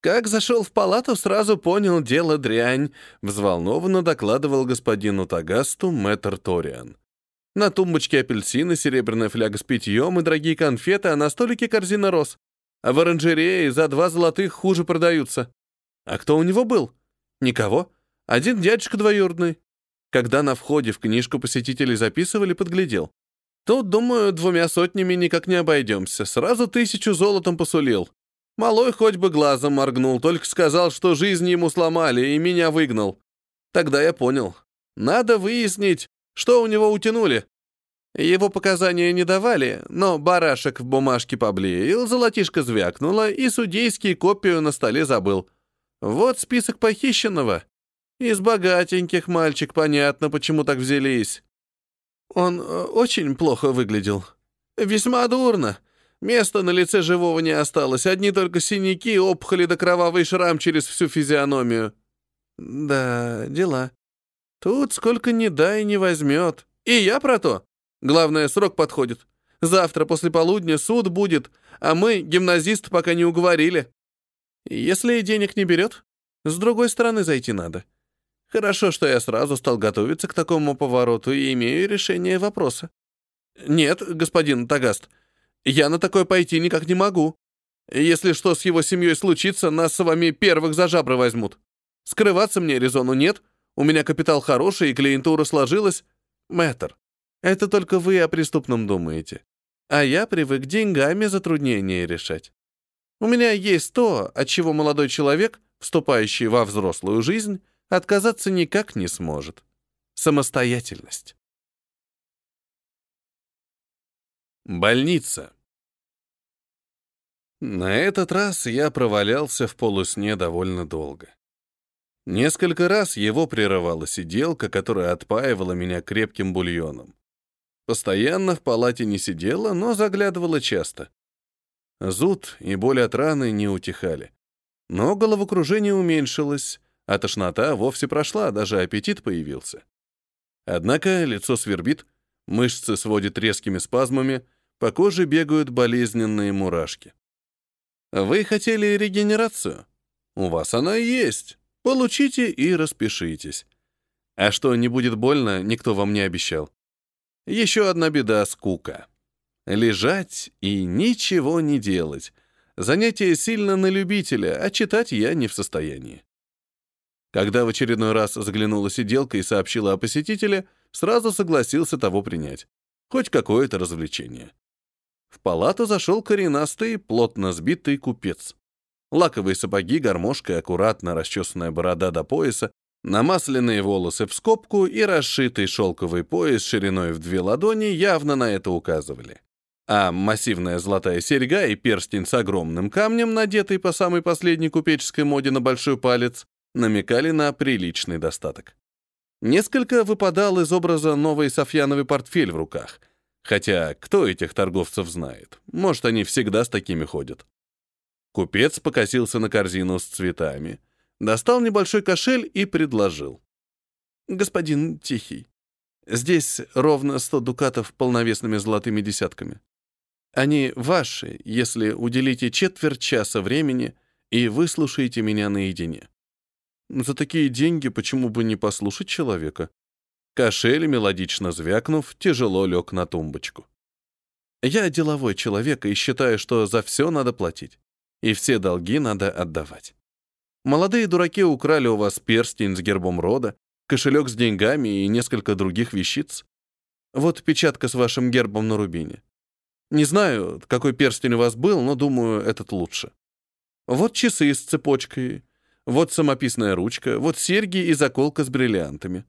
Как зашел в палату, сразу понял дело дрянь, взволнованно докладывал господину Тагасту мэтр Ториан. На тумбочке апельсины, серебряная фляга с питьем и дорогие конфеты, а на столике корзина роз. А в оранжерее за два золотых хуже продаются. А кто у него был? Никого. один дядюшка двоюродный. Когда на входе в книжку посетителей записывали, подглядел. Тут, думаю, двумя сотнями никак не обойдемся. Сразу тысячу золотом посулил. Малой хоть бы глазом моргнул, только сказал, что жизнь ему сломали, и меня выгнал. Тогда я понял. Надо выяснить, что у него утянули. Его показания не давали, но барашек в бумажке поблеял, золотишко звякнуло, и судейский копию на столе забыл. Вот список похищенного. Из богатеньких мальчик, понятно, почему так взялись. Он э, очень плохо выглядел. Весьма дурно. Места на лице живого не осталось, одни только синяки, опухоли да кровавый шрам через всю физиономию. Да, дела. Тут сколько ни дай, не возьмет. И я про то. Главное, срок подходит. Завтра после полудня суд будет, а мы, гимназист, пока не уговорили. Если денег не берет, с другой стороны зайти надо. Хорошо, что я сразу стал готовиться к такому повороту и имею решение вопроса. Нет, господин Тагаст, я на такое пойти никак не могу. Если что с его семьей случится, нас с вами первых за жабры возьмут. Скрываться мне резону нет, у меня капитал хороший и клиентура сложилась. Мэтр, это только вы о преступном думаете. А я привык деньгами затруднения решать. У меня есть то, от чего молодой человек, вступающий во взрослую жизнь, отказаться никак не сможет. Самостоятельность. Больница. На этот раз я провалялся в полусне довольно долго. Несколько раз его прерывала сиделка, которая отпаивала меня крепким бульоном. Постоянно в палате не сидела, но заглядывала часто. Зуд и боль от раны не утихали. Но головокружение уменьшилось, а тошнота вовсе прошла, даже аппетит появился. Однако лицо свербит, мышцы сводят резкими спазмами, по коже бегают болезненные мурашки. Вы хотели регенерацию? У вас она есть. Получите и распишитесь. А что не будет больно, никто вам не обещал. Еще одна беда — скука. Лежать и ничего не делать. Занятие сильно на любителя, а читать я не в состоянии. Когда в очередной раз заглянула сиделка и сообщила о посетителе, сразу согласился того принять. Хоть какое-то развлечение. В палату зашел коренастый, плотно сбитый купец. Лаковые сапоги, гармошка и аккуратно расчесанная борода до пояса Намасленные волосы в скобку и расшитый шелковый пояс шириной в две ладони явно на это указывали. А массивная золотая серьга и перстень с огромным камнем, надетый по самой последней купеческой моде на большой палец, намекали на приличный достаток. Несколько выпадал из образа новый Софьяновый портфель в руках. Хотя кто этих торговцев знает? Может, они всегда с такими ходят. Купец покосился на корзину с цветами — достал небольшой кошель и предложил. «Господин Тихий, здесь ровно сто дукатов полновесными золотыми десятками. Они ваши, если уделите четверть часа времени и выслушаете меня наедине. За такие деньги почему бы не послушать человека?» Кошель, мелодично звякнув, тяжело лег на тумбочку. «Я деловой человек и считаю, что за все надо платить, и все долги надо отдавать. Молодые дураки украли у вас перстень с гербом рода, кошелек с деньгами и несколько других вещиц. Вот печатка с вашим гербом на рубине. Не знаю, какой перстень у вас был, но думаю, этот лучше. Вот часы с цепочкой, вот самописная ручка, вот серьги и заколка с бриллиантами.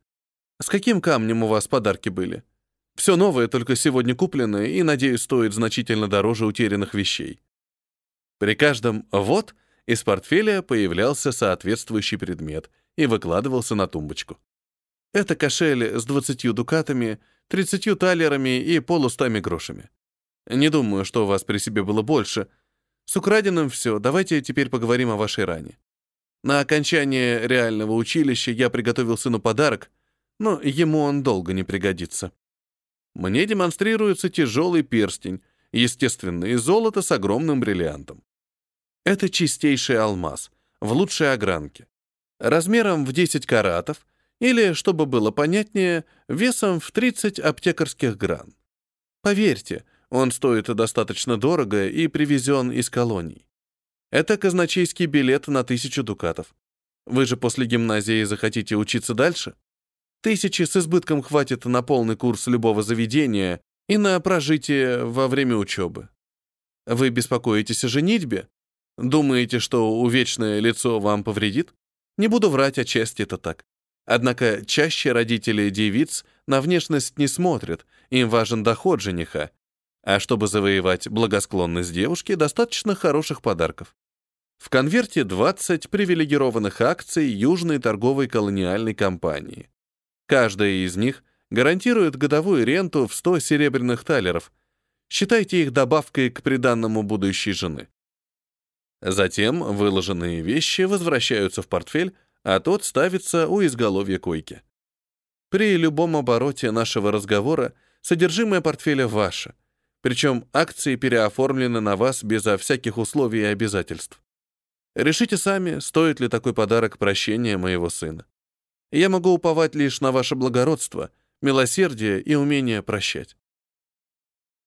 С каким камнем у вас подарки были? Все новое, только сегодня купленное, и, надеюсь, стоит значительно дороже утерянных вещей. При каждом «вот» Из портфеля появлялся соответствующий предмет и выкладывался на тумбочку. Это кошель с двадцатью дукатами, тридцатью талерами и полустами грошами. Не думаю, что у вас при себе было больше. С украденным все, давайте теперь поговорим о вашей ране. На окончание реального училища я приготовил сыну подарок, но ему он долго не пригодится. Мне демонстрируется тяжелый перстень, естественно, из золота с огромным бриллиантом. Это чистейший алмаз, в лучшей огранке. Размером в 10 каратов, или, чтобы было понятнее, весом в 30 аптекарских гран. Поверьте, он стоит достаточно дорого и привезен из колоний. Это казначейский билет на тысячу дукатов. Вы же после гимназии захотите учиться дальше? Тысячи с избытком хватит на полный курс любого заведения и на прожитие во время учебы. Вы беспокоитесь о женитьбе? Думаете, что увечное лицо вам повредит? Не буду врать, отчасти это так. Однако чаще родители девиц на внешность не смотрят, им важен доход жениха. А чтобы завоевать благосклонность девушки, достаточно хороших подарков. В конверте 20 привилегированных акций Южной торговой колониальной компании. Каждая из них гарантирует годовую ренту в 100 серебряных талеров. Считайте их добавкой к приданному будущей жены. Затем выложенные вещи возвращаются в портфель, а тот ставится у изголовья койки. При любом обороте нашего разговора содержимое портфеля ваше, причем акции переоформлены на вас безо всяких условий и обязательств. Решите сами, стоит ли такой подарок прощения моего сына. Я могу уповать лишь на ваше благородство, милосердие и умение прощать.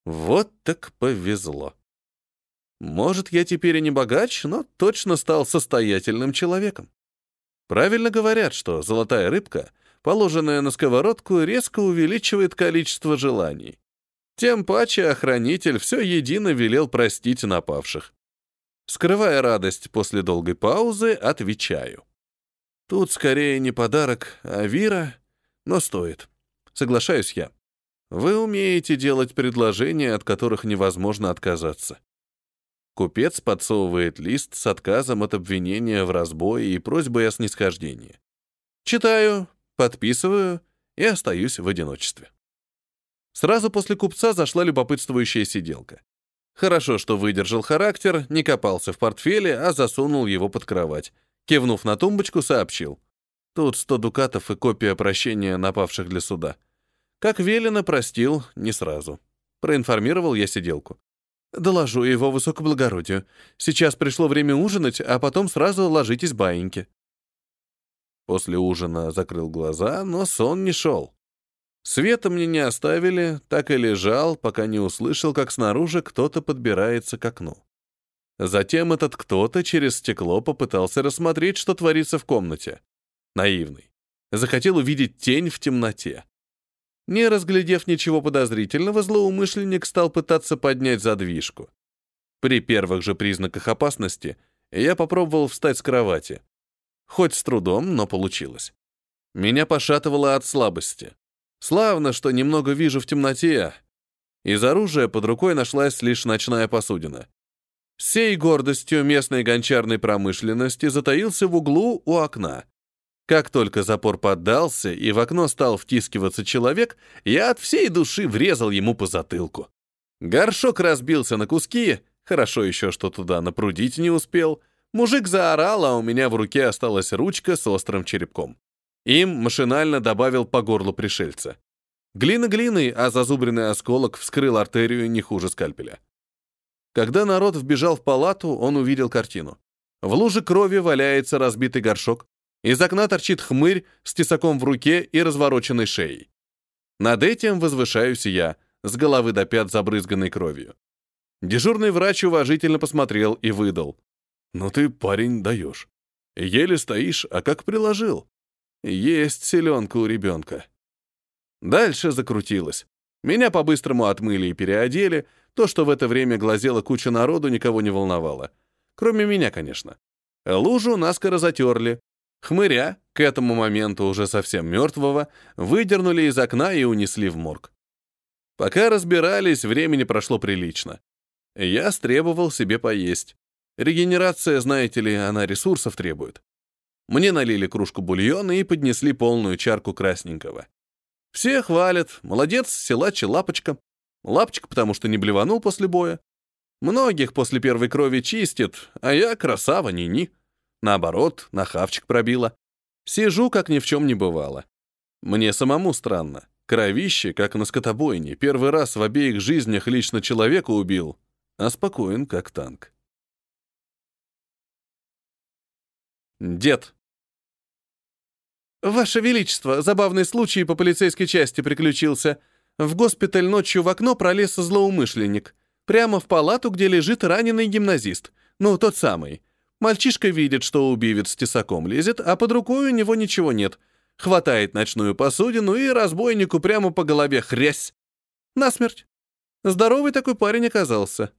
Вот так повезло. Может, я теперь и не богач, но точно стал состоятельным человеком. Правильно говорят, что золотая рыбка, положенная на сковородку, резко увеличивает количество желаний. Тем паче охранитель все едино велел простить напавших. Скрывая радость после долгой паузы, отвечаю. Тут скорее не подарок, а вира, но стоит. Соглашаюсь я. Вы умеете делать предложения, от которых невозможно отказаться. Купец подсовывает лист с отказом от обвинения в разбое и просьбой о снисхождении. Читаю, подписываю и остаюсь в одиночестве. Сразу после купца зашла любопытствующая сиделка. Хорошо, что выдержал характер, не копался в портфеле, а засунул его под кровать. Кивнув на тумбочку, сообщил. Тут сто дукатов и копия прощения напавших для суда. Как велено, простил, не сразу. Проинформировал я сиделку. Доложу его высокоблагородию. Сейчас пришло время ужинать, а потом сразу ложитесь баиньки. После ужина закрыл глаза, но сон не шел. Света мне не оставили, так и лежал, пока не услышал, как снаружи кто-то подбирается к окну. Затем этот кто-то через стекло попытался рассмотреть, что творится в комнате. Наивный. Захотел увидеть тень в темноте. Не разглядев ничего подозрительного, злоумышленник стал пытаться поднять задвижку. При первых же признаках опасности я попробовал встать с кровати. Хоть с трудом, но получилось. Меня пошатывало от слабости. Славно, что немного вижу в темноте. Из оружия под рукой нашлась лишь ночная посудина. Сей гордостью местной гончарной промышленности затаился в углу у окна. Как только запор поддался и в окно стал втискиваться человек, я от всей души врезал ему по затылку. Горшок разбился на куски, хорошо еще, что туда напрудить не успел. Мужик заорал, а у меня в руке осталась ручка с острым черепком. Им машинально добавил по горлу пришельца. Глина глиной, а зазубренный осколок вскрыл артерию не хуже скальпеля. Когда народ вбежал в палату, он увидел картину. В луже крови валяется разбитый горшок, из окна торчит хмырь с тесаком в руке и развороченной шеей. Над этим возвышаюсь я, с головы до пят забрызганной кровью. Дежурный врач уважительно посмотрел и выдал. «Ну ты, парень, даешь. Еле стоишь, а как приложил? Есть селенка у ребенка». Дальше закрутилось. Меня по-быстрому отмыли и переодели. То, что в это время глазела куча народу, никого не волновало. Кроме меня, конечно. Лужу наскоро затерли, Хмыря, к этому моменту уже совсем мертвого, выдернули из окна и унесли в морг. Пока разбирались, времени прошло прилично. Я стребовал себе поесть. Регенерация, знаете ли, она ресурсов требует. Мне налили кружку бульона и поднесли полную чарку красненького. Все хвалят. Молодец, силач лапочка. Лапочка, потому что не блеванул после боя. Многих после первой крови чистит, а я красава ни-ни. Наоборот, на хавчик пробила. Сижу, как ни в чем не бывало. Мне самому странно. Кровище, как на скотобойне, первый раз в обеих жизнях лично человека убил, а спокоен, как танк. Дед. «Ваше Величество, забавный случай по полицейской части приключился. В госпиталь ночью в окно пролез злоумышленник. Прямо в палату, где лежит раненый гимназист. Ну, тот самый. Мальчишка видит, что убивец с тесаком лезет, а под рукой у него ничего нет. Хватает ночную посудину и разбойнику прямо по голове хрясь. Насмерть. Здоровый такой парень оказался.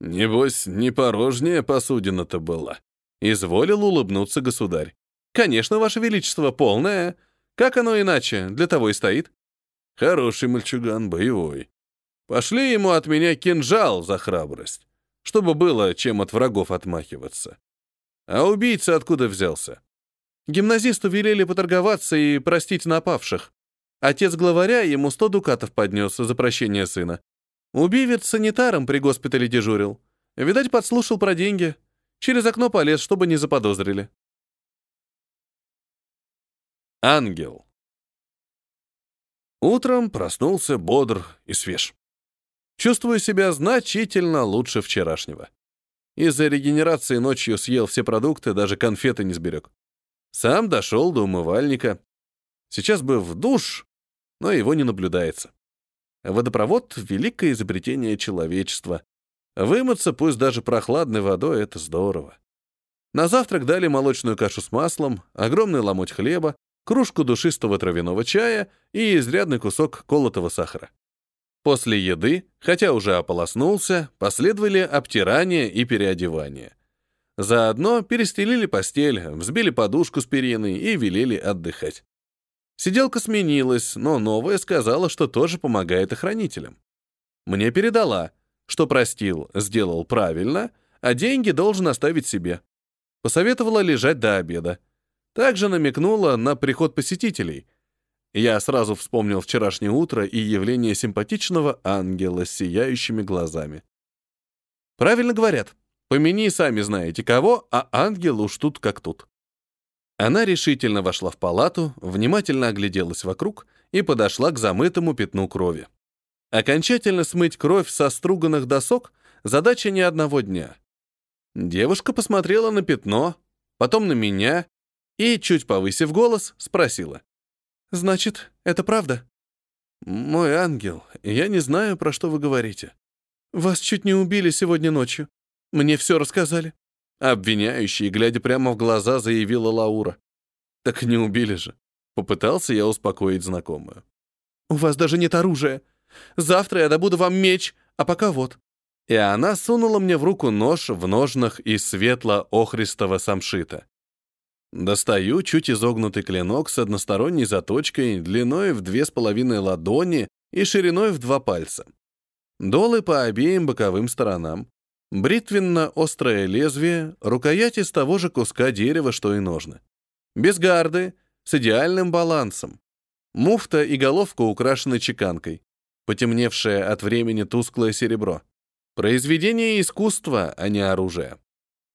Небось, не порожняя посудина-то была. Изволил улыбнуться государь. Конечно, ваше величество, полное. Как оно иначе? Для того и стоит. Хороший мальчуган, боевой. Пошли ему от меня кинжал за храбрость, чтобы было чем от врагов отмахиваться. А убийца откуда взялся? Гимназисту велели поторговаться и простить напавших. Отец главаря ему сто дукатов поднес за прощение сына. Убивец санитаром при госпитале дежурил. Видать, подслушал про деньги. Через окно полез, чтобы не заподозрили. Ангел. Утром проснулся бодр и свеж. Чувствую себя значительно лучше вчерашнего. Из-за регенерации ночью съел все продукты, даже конфеты не сберег. Сам дошел до умывальника. Сейчас бы в душ, но его не наблюдается. Водопровод — великое изобретение человечества. Вымыться, пусть даже прохладной водой, — это здорово. На завтрак дали молочную кашу с маслом, огромный ломоть хлеба, кружку душистого травяного чая и изрядный кусок колотого сахара. После еды, хотя уже ополоснулся, последовали обтирание и переодевание. Заодно перестелили постель, взбили подушку с периной и велели отдыхать. Сиделка сменилась, но новая сказала, что тоже помогает охранителям. Мне передала, что простил, сделал правильно, а деньги должен оставить себе. Посоветовала лежать до обеда. Также намекнула на приход посетителей. Я сразу вспомнил вчерашнее утро и явление симпатичного ангела с сияющими глазами. Правильно говорят, помяни сами знаете кого, а ангел уж тут как тут. Она решительно вошла в палату, внимательно огляделась вокруг и подошла к замытому пятну крови. Окончательно смыть кровь со струганных досок — задача не одного дня. Девушка посмотрела на пятно, потом на меня и, чуть повысив голос, спросила. «Значит, это правда?» «Мой ангел, я не знаю, про что вы говорите. Вас чуть не убили сегодня ночью. Мне все рассказали. Обвиняющий, глядя прямо в глаза, заявила Лаура. «Так не убили же». Попытался я успокоить знакомую. «У вас даже нет оружия. Завтра я добуду вам меч, а пока вот». И она сунула мне в руку нож в ножнах из светло-охристого самшита. Достаю чуть изогнутый клинок с односторонней заточкой, длиной в две с половиной ладони и шириной в два пальца. Долы по обеим боковым сторонам. Бритвенно-острое лезвие, рукоять из того же куска дерева, что и ножны. Без гарды, с идеальным балансом. Муфта и головка украшены чеканкой. Потемневшее от времени тусклое серебро. Произведение искусства, а не оружие.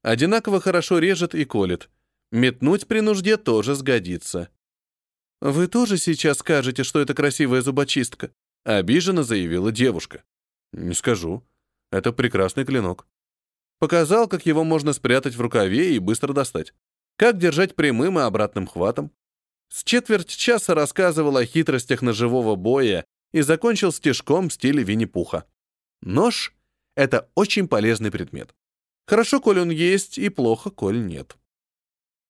Одинаково хорошо режет и колет. Метнуть при нужде тоже сгодится. «Вы тоже сейчас скажете, что это красивая зубочистка?» — обиженно заявила девушка. «Не скажу. Это прекрасный клинок. Показал, как его можно спрятать в рукаве и быстро достать. Как держать прямым и обратным хватом. С четверть часа рассказывал о хитростях ножевого боя и закончил стежком в стиле Винни-Пуха. Нож — это очень полезный предмет. Хорошо, коль он есть, и плохо, коль нет.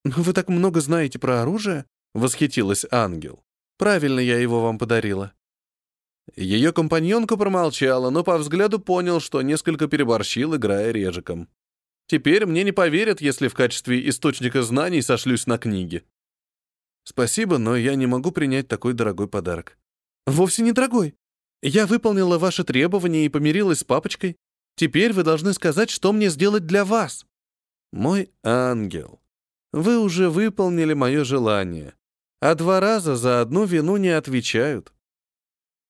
«Вы так много знаете про оружие?» — восхитилась ангел. «Правильно я его вам подарила. Ее компаньонка промолчала, но по взгляду понял, что несколько переборщил, играя режиком. Теперь мне не поверят, если в качестве источника знаний сошлюсь на книги. Спасибо, но я не могу принять такой дорогой подарок. Вовсе не дорогой. Я выполнила ваши требования и помирилась с папочкой. Теперь вы должны сказать, что мне сделать для вас. Мой ангел, вы уже выполнили мое желание, а два раза за одну вину не отвечают.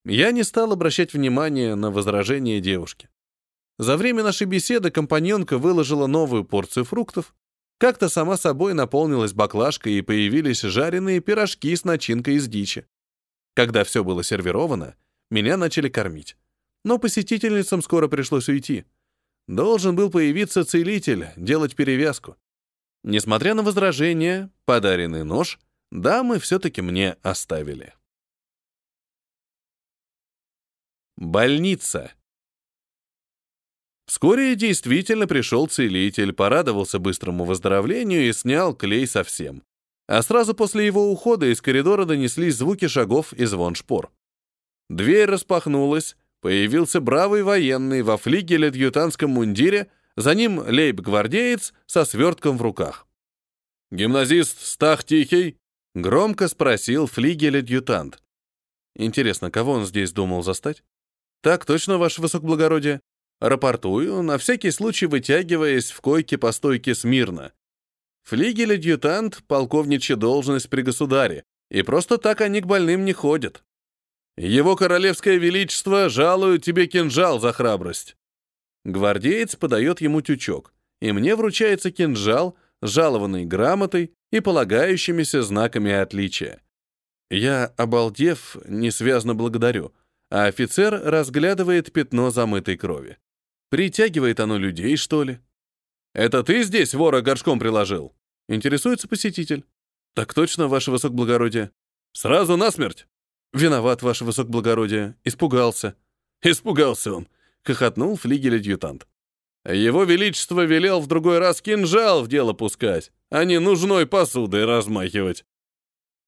Я не стал обращать внимания на возражения девушки. За время нашей беседы компаньонка выложила новую порцию фруктов. Как-то сама собой наполнилась баклажка и появились жареные пирожки с начинкой из дичи. Когда все было сервировано, меня начали кормить. Но посетительницам скоро пришлось уйти. Должен был появиться целитель, делать перевязку. Несмотря на возражения, подаренный нож дамы все-таки мне оставили. Больница. Вскоре действительно пришел целитель, порадовался быстрому выздоровлению и снял клей совсем. А сразу после его ухода из коридора донеслись звуки шагов и звон шпор. Дверь распахнулась, появился бравый военный во флигеле-адъютантском мундире, за ним лейб-гвардеец со свертком в руках. «Гимназист Стах Тихий?» — громко спросил флигель-адъютант. Интересно, кого он здесь думал застать? Так точно, ваше высокоблагородие. Рапортую, на всякий случай вытягиваясь в койке по стойке смирно. Флигель-адъютант — полковничья должность при государе, и просто так они к больным не ходят. Его королевское величество жалует тебе кинжал за храбрость. Гвардеец подает ему тючок, и мне вручается кинжал, жалованный грамотой и полагающимися знаками отличия. Я, обалдев, несвязно благодарю, а офицер разглядывает пятно замытой крови. Притягивает оно людей, что ли? «Это ты здесь вора горшком приложил?» Интересуется посетитель. «Так точно, ваше высокоблагородие». «Сразу насмерть?» «Виноват, ваше высокоблагородие. Испугался». «Испугался он», — хохотнул флигель-адъютант. «Его Величество велел в другой раз кинжал в дело пускать, а не нужной посудой размахивать».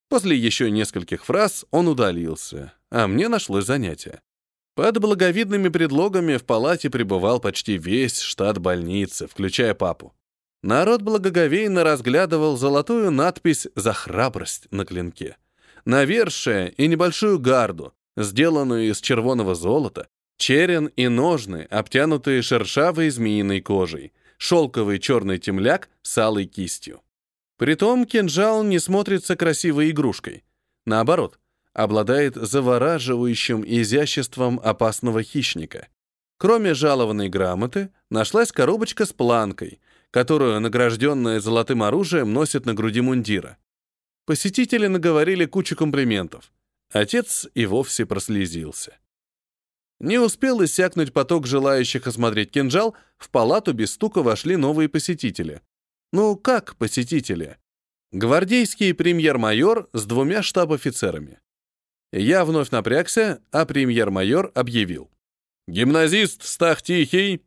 После еще нескольких фраз он удалился, а мне нашлось занятие. Под благовидными предлогами в палате пребывал почти весь штат больницы, включая папу. Народ благоговейно разглядывал золотую надпись «За храбрость» на клинке, навершие и небольшую гарду, сделанную из червоного золота, черен и ножны, обтянутые шершавой змеиной кожей, шелковый черный темляк с алой кистью. Притом кинжал не смотрится красивой игрушкой. Наоборот, обладает завораживающим изяществом опасного хищника. Кроме жалованной грамоты, нашлась коробочка с планкой, которую награжденная золотым оружием носит на груди мундира. Посетители наговорили кучу комплиментов. Отец и вовсе прослезился. Не успел иссякнуть поток желающих осмотреть кинжал, в палату без стука вошли новые посетители. Ну, как посетители? Гвардейский премьер-майор с двумя штаб-офицерами. Я вновь напрягся, а премьер-майор объявил. «Гимназист Стах Тихий,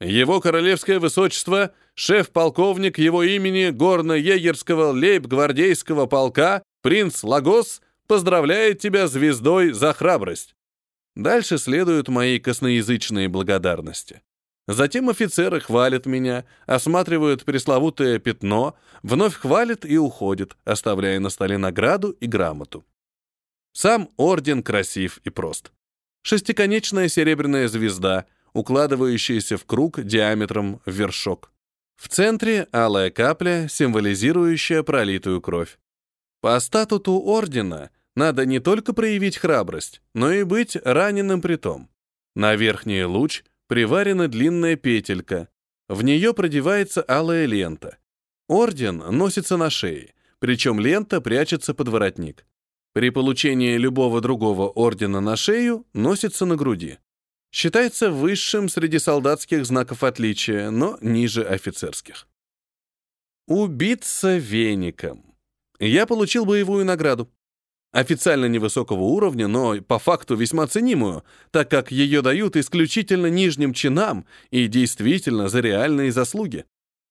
его королевское высочество, шеф-полковник его имени горно-егерского лейб-гвардейского полка, принц Лагос, поздравляет тебя звездой за храбрость». Дальше следуют мои косноязычные благодарности. Затем офицеры хвалят меня, осматривают пресловутое пятно, вновь хвалят и уходят, оставляя на столе награду и грамоту. Сам орден красив и прост. Шестиконечная серебряная звезда, укладывающаяся в круг диаметром в вершок. В центре алая капля, символизирующая пролитую кровь. По статуту ордена надо не только проявить храбрость, но и быть раненым при том. На верхний луч приварена длинная петелька. В нее продевается алая лента. Орден носится на шее, причем лента прячется под воротник. При получении любого другого ордена на шею носится на груди. Считается высшим среди солдатских знаков отличия, но ниже офицерских. Убиться веником. Я получил боевую награду. Официально невысокого уровня, но по факту весьма ценимую, так как ее дают исключительно нижним чинам и действительно за реальные заслуги.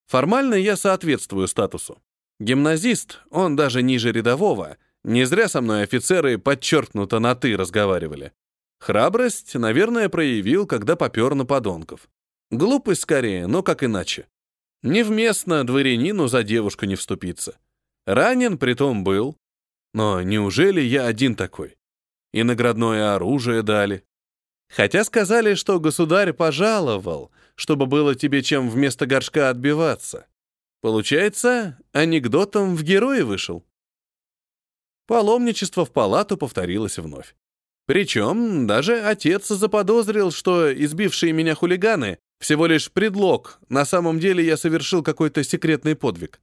Формально я соответствую статусу. Гимназист, он даже ниже рядового. Не зря со мной офицеры подчеркнуто на «ты» разговаривали. Храбрость, наверное, проявил, когда попер на подонков. Глупость скорее, но как иначе. Невместно дворянину за девушку не вступиться. Ранен притом был, но неужели я один такой? И наградное оружие дали. Хотя сказали, что государь пожаловал, чтобы было тебе чем вместо горшка отбиваться. Получается, анекдотом в герои вышел. Паломничество в палату повторилось вновь. Причем даже отец заподозрил, что избившие меня хулиганы всего лишь предлог, на самом деле я совершил какой-то секретный подвиг.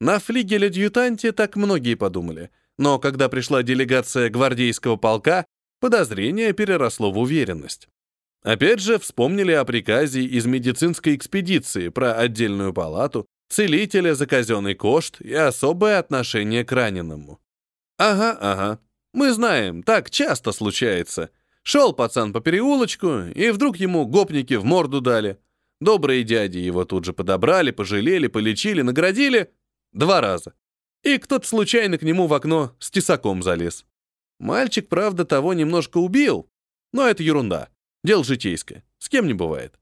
На флигеле-адъютанте так многие подумали, но когда пришла делегация гвардейского полка, подозрение переросло в уверенность. Опять же, вспомнили о приказе из медицинской экспедиции про отдельную палату, целителя за казенный кошт и особое отношение к раненому. Ага, ага. Мы знаем, так часто случается. Шел пацан по переулочку, и вдруг ему гопники в морду дали. Добрые дяди его тут же подобрали, пожалели, полечили, наградили два раза. И кто-то случайно к нему в окно с тесаком залез. Мальчик, правда, того немножко убил, но это ерунда. Дело житейское. С кем не бывает.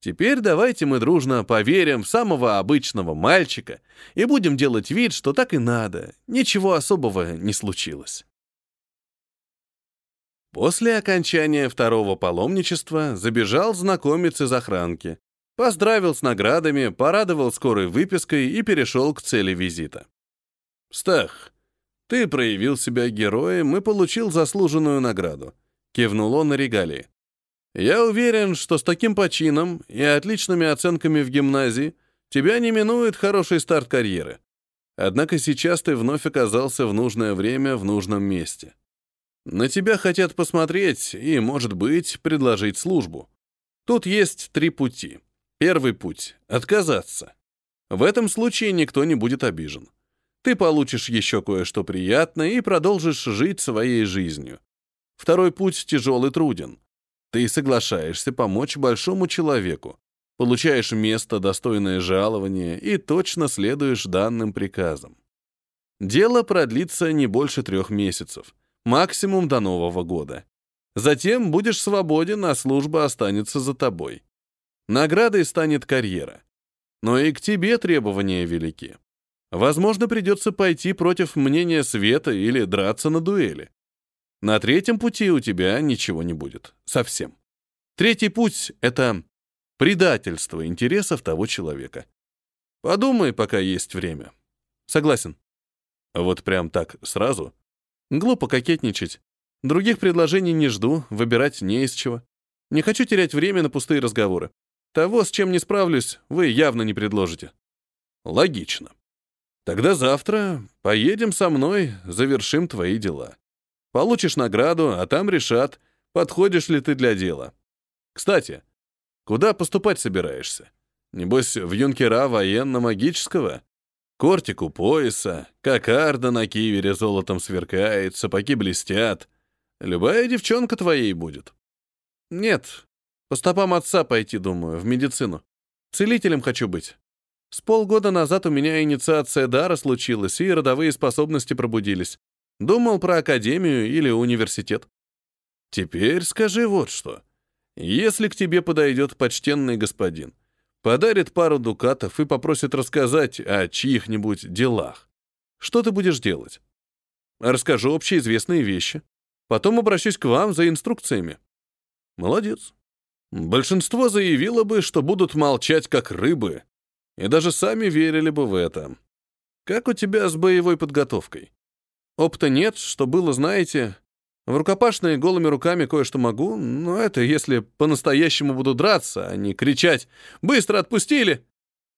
Теперь давайте мы дружно поверим в самого обычного мальчика и будем делать вид, что так и надо. Ничего особого не случилось. После окончания второго паломничества забежал знакомец из охранки, поздравил с наградами, порадовал скорой выпиской и перешел к цели визита. «Стах, ты проявил себя героем и получил заслуженную награду», — кивнул он на регалии. «Я уверен, что с таким почином и отличными оценками в гимназии тебя не минует хороший старт карьеры. Однако сейчас ты вновь оказался в нужное время в нужном месте. На тебя хотят посмотреть и, может быть, предложить службу. Тут есть три пути. Первый путь — отказаться. В этом случае никто не будет обижен. Ты получишь еще кое-что приятное и продолжишь жить своей жизнью. Второй путь тяжелый труден. Ты соглашаешься помочь большому человеку, получаешь место, достойное жалования и точно следуешь данным приказам. Дело продлится не больше трех месяцев — максимум до Нового года. Затем будешь свободен, а служба останется за тобой. Наградой станет карьера. Но и к тебе требования велики. Возможно, придется пойти против мнения света или драться на дуэли. На третьем пути у тебя ничего не будет. Совсем. Третий путь — это предательство интересов того человека. Подумай, пока есть время. Согласен. Вот прям так сразу Глупо кокетничать. Других предложений не жду, выбирать не из чего. Не хочу терять время на пустые разговоры. Того, с чем не справлюсь, вы явно не предложите. Логично. Тогда завтра поедем со мной, завершим твои дела. Получишь награду, а там решат, подходишь ли ты для дела. Кстати, куда поступать собираешься? Небось, в юнкера военно-магического? Кортик у пояса, кокарда на кивере золотом сверкает, сапоги блестят. Любая девчонка твоей будет. Нет, по стопам отца пойти, думаю, в медицину. Целителем хочу быть. С полгода назад у меня инициация дара случилась, и родовые способности пробудились. Думал про академию или университет. Теперь скажи вот что. Если к тебе подойдет почтенный господин, подарит пару дукатов и попросит рассказать о чьих-нибудь делах. Что ты будешь делать? Расскажу общеизвестные вещи. Потом обращусь к вам за инструкциями. Молодец. Большинство заявило бы, что будут молчать как рыбы, и даже сами верили бы в это. Как у тебя с боевой подготовкой? Опыта нет, что было, знаете, в рукопашной голыми руками кое-что могу, но это если по-настоящему буду драться, а не кричать «Быстро отпустили!».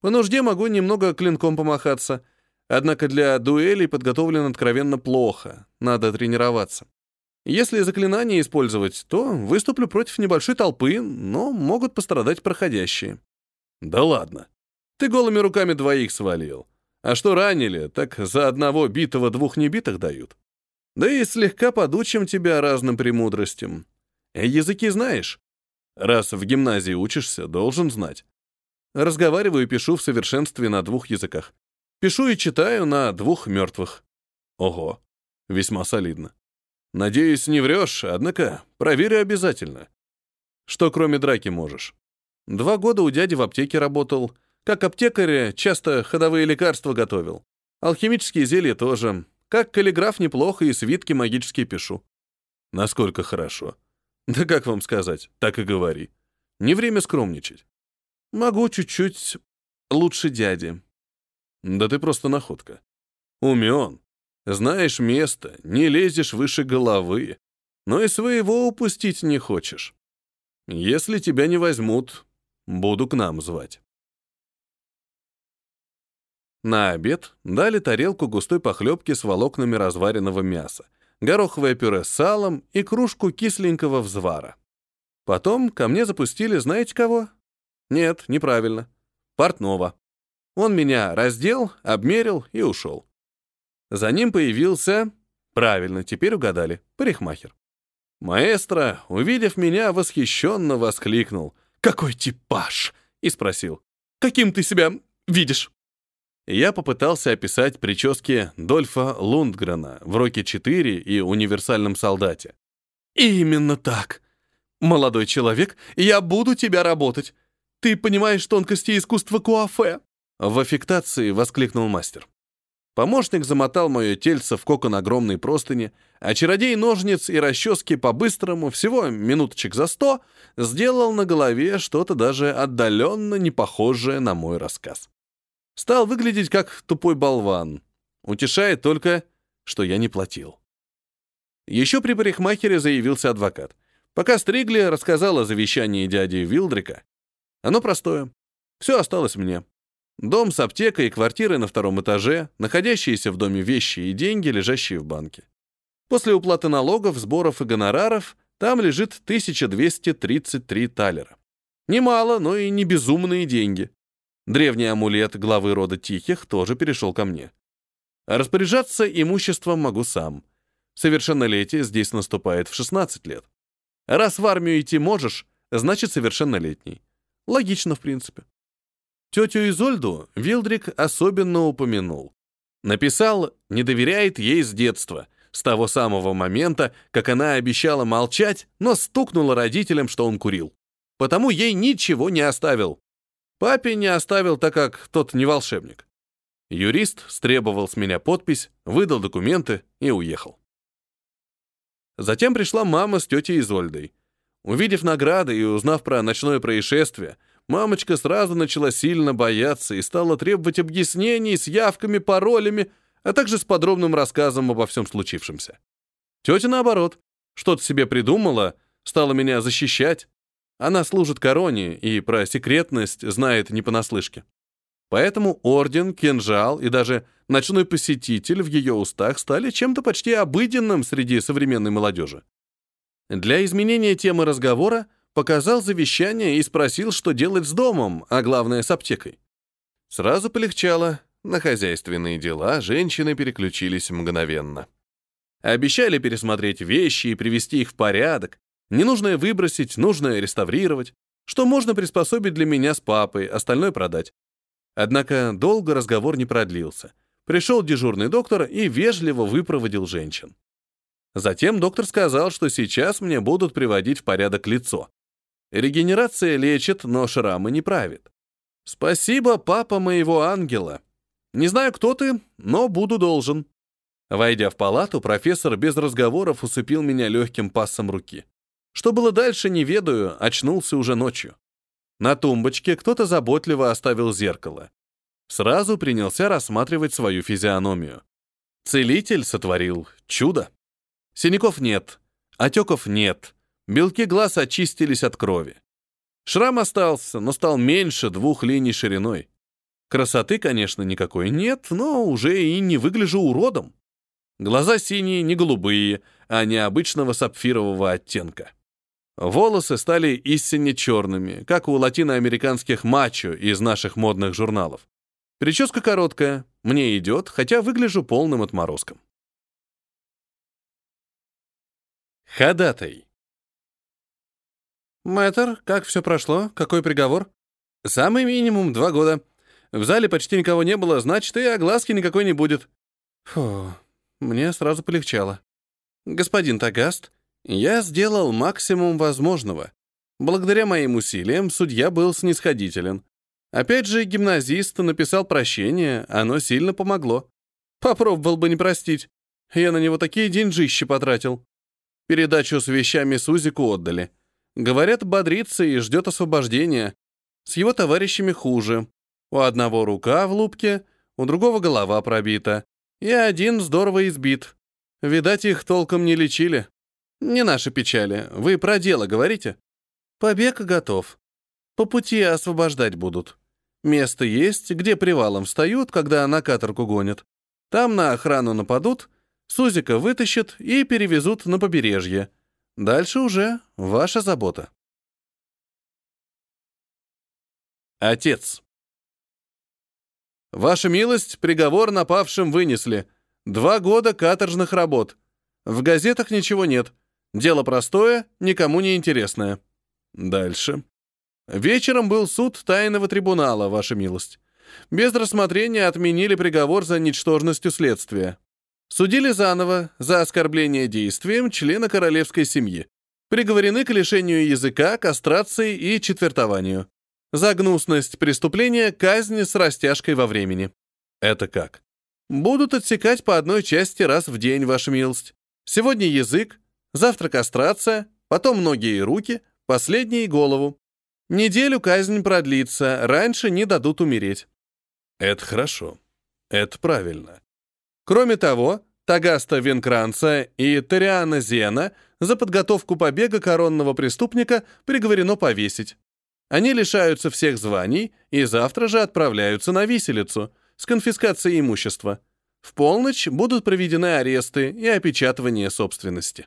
По нужде могу немного клинком помахаться. Однако для дуэлей подготовлен откровенно плохо, надо тренироваться. Если заклинания использовать, то выступлю против небольшой толпы, но могут пострадать проходящие. Да ладно. Ты голыми руками двоих свалил. А что ранили, так за одного битого двух небитых дают. Да и слегка подучим тебя разным премудростям. Языки знаешь? Раз в гимназии учишься, должен знать. Разговариваю и пишу в совершенстве на двух языках. Пишу и читаю на двух мертвых. Ого, весьма солидно. Надеюсь, не врешь, однако проверю обязательно. Что кроме драки можешь? Два года у дяди в аптеке работал. Как аптекарь часто ходовые лекарства готовил. Алхимические зелья тоже. Как каллиграф неплохо и свитки магические пишу. Насколько хорошо. Да как вам сказать, так и говори. Не время скромничать. Могу чуть-чуть лучше дяди. Да ты просто находка. Умен. Знаешь место, не лезешь выше головы, но и своего упустить не хочешь. Если тебя не возьмут, буду к нам звать. На обед дали тарелку густой похлебки с волокнами разваренного мяса, гороховое пюре с салом и кружку кисленького взвара. Потом ко мне запустили знаете кого? Нет, неправильно. Портнова. Он меня раздел, обмерил и ушел. За ним появился... Правильно, теперь угадали. Парикмахер. Маэстро, увидев меня, восхищенно воскликнул. «Какой типаж! и спросил, «Каким ты себя видишь?» Я попытался описать прически Дольфа Лундгрена в «Роке-4» и «Универсальном солдате». «Именно так. Молодой человек, я буду тебя работать. Ты понимаешь тонкости искусства куафе?» В аффектации воскликнул мастер. Помощник замотал мое тельце в кокон огромной простыни, а чародей ножниц и расчески по-быстрому, всего минуточек за сто, сделал на голове что-то даже отдаленно не похожее на мой рассказ. Стал выглядеть как тупой болван. Утешает только, что я не платил. Еще при парикмахере заявился адвокат. Пока стригли, рассказал о завещании дяди Вилдрика. Оно простое. Все осталось мне. Дом с аптекой и квартирой на втором этаже, находящиеся в доме вещи и деньги, лежащие в банке. После уплаты налогов, сборов и гонораров там лежит 1233 талера. Немало, но и не безумные деньги. Древний амулет главы рода Тихих тоже перешел ко мне. Распоряжаться имуществом могу сам. Совершеннолетие здесь наступает в 16 лет. Раз в армию идти можешь, значит совершеннолетний. Логично, в принципе. Тетю Изольду Вилдрик особенно упомянул. Написал, не доверяет ей с детства, с того самого момента, как она обещала молчать, но стукнула родителям, что он курил. Потому ей ничего не оставил. Папе не оставил, так как тот не волшебник. Юрист стребовал с меня подпись, выдал документы и уехал. Затем пришла мама с тетей Изольдой. Увидев награды и узнав про ночное происшествие, Мамочка сразу начала сильно бояться и стала требовать объяснений с явками, паролями, а также с подробным рассказом обо всем случившемся. Тетя, наоборот, что-то себе придумала, стала меня защищать. Она служит короне и про секретность знает не понаслышке. Поэтому орден, кинжал и даже ночной посетитель в ее устах стали чем-то почти обыденным среди современной молодежи. Для изменения темы разговора показал завещание и спросил, что делать с домом, а главное, с аптекой. Сразу полегчало, на хозяйственные дела женщины переключились мгновенно. Обещали пересмотреть вещи и привести их в порядок, ненужное выбросить, нужное реставрировать, что можно приспособить для меня с папой, остальное продать. Однако долго разговор не продлился. Пришел дежурный доктор и вежливо выпроводил женщин. Затем доктор сказал, что сейчас мне будут приводить в порядок лицо. Регенерация лечит, но шрамы не правит. Спасибо, папа моего ангела. Не знаю, кто ты, но буду должен. Войдя в палату, профессор без разговоров усыпил меня легким пассом руки. Что было дальше, не ведаю, очнулся уже ночью. На тумбочке кто-то заботливо оставил зеркало. Сразу принялся рассматривать свою физиономию. Целитель сотворил чудо. Синяков нет, отеков нет, Белки глаз очистились от крови. Шрам остался, но стал меньше двух линий шириной. Красоты, конечно, никакой нет, но уже и не выгляжу уродом. Глаза синие, не голубые, а необычного сапфирового оттенка. Волосы стали истинно черными, как у латиноамериканских мачо из наших модных журналов. Прическа короткая, мне идет, хотя выгляжу полным отморозком. Ходатай. «Мэтр, как все прошло? Какой приговор?» «Самый минимум два года. В зале почти никого не было, значит, и огласки никакой не будет». Фу, мне сразу полегчало. «Господин Тагаст, я сделал максимум возможного. Благодаря моим усилиям судья был снисходителен. Опять же, гимназист написал прощение, оно сильно помогло. Попробовал бы не простить. Я на него такие деньжищи потратил. Передачу с вещами Сузику отдали. Говорят, бодрится и ждет освобождения. С его товарищами хуже. У одного рука в лупке, у другого голова пробита. И один здорово избит. Видать, их толком не лечили. Не наши печали. Вы про дело говорите? Побег готов. По пути освобождать будут. Место есть, где привалом встают, когда на каторгу гонят. Там на охрану нападут, Сузика вытащат и перевезут на побережье. Дальше уже ваша забота. Отец. Ваша милость, приговор напавшим вынесли. Два года каторжных работ. В газетах ничего нет. Дело простое, никому не интересное. Дальше. Вечером был суд тайного трибунала, ваша милость. Без рассмотрения отменили приговор за ничтожностью следствия. Судили заново за оскорбление действием члена королевской семьи. Приговорены к лишению языка, кастрации и четвертованию. За гнусность преступления казнь с растяжкой во времени. Это как? Будут отсекать по одной части раз в день, ваша милость. Сегодня язык, завтра кастрация, потом ноги и руки, последний — голову. Неделю казнь продлится, раньше не дадут умереть. Это хорошо. Это правильно. Кроме того, Тагаста Венкранца и Ториана Зена за подготовку побега коронного преступника приговорено повесить. Они лишаются всех званий и завтра же отправляются на виселицу с конфискацией имущества. В полночь будут проведены аресты и опечатывание собственности.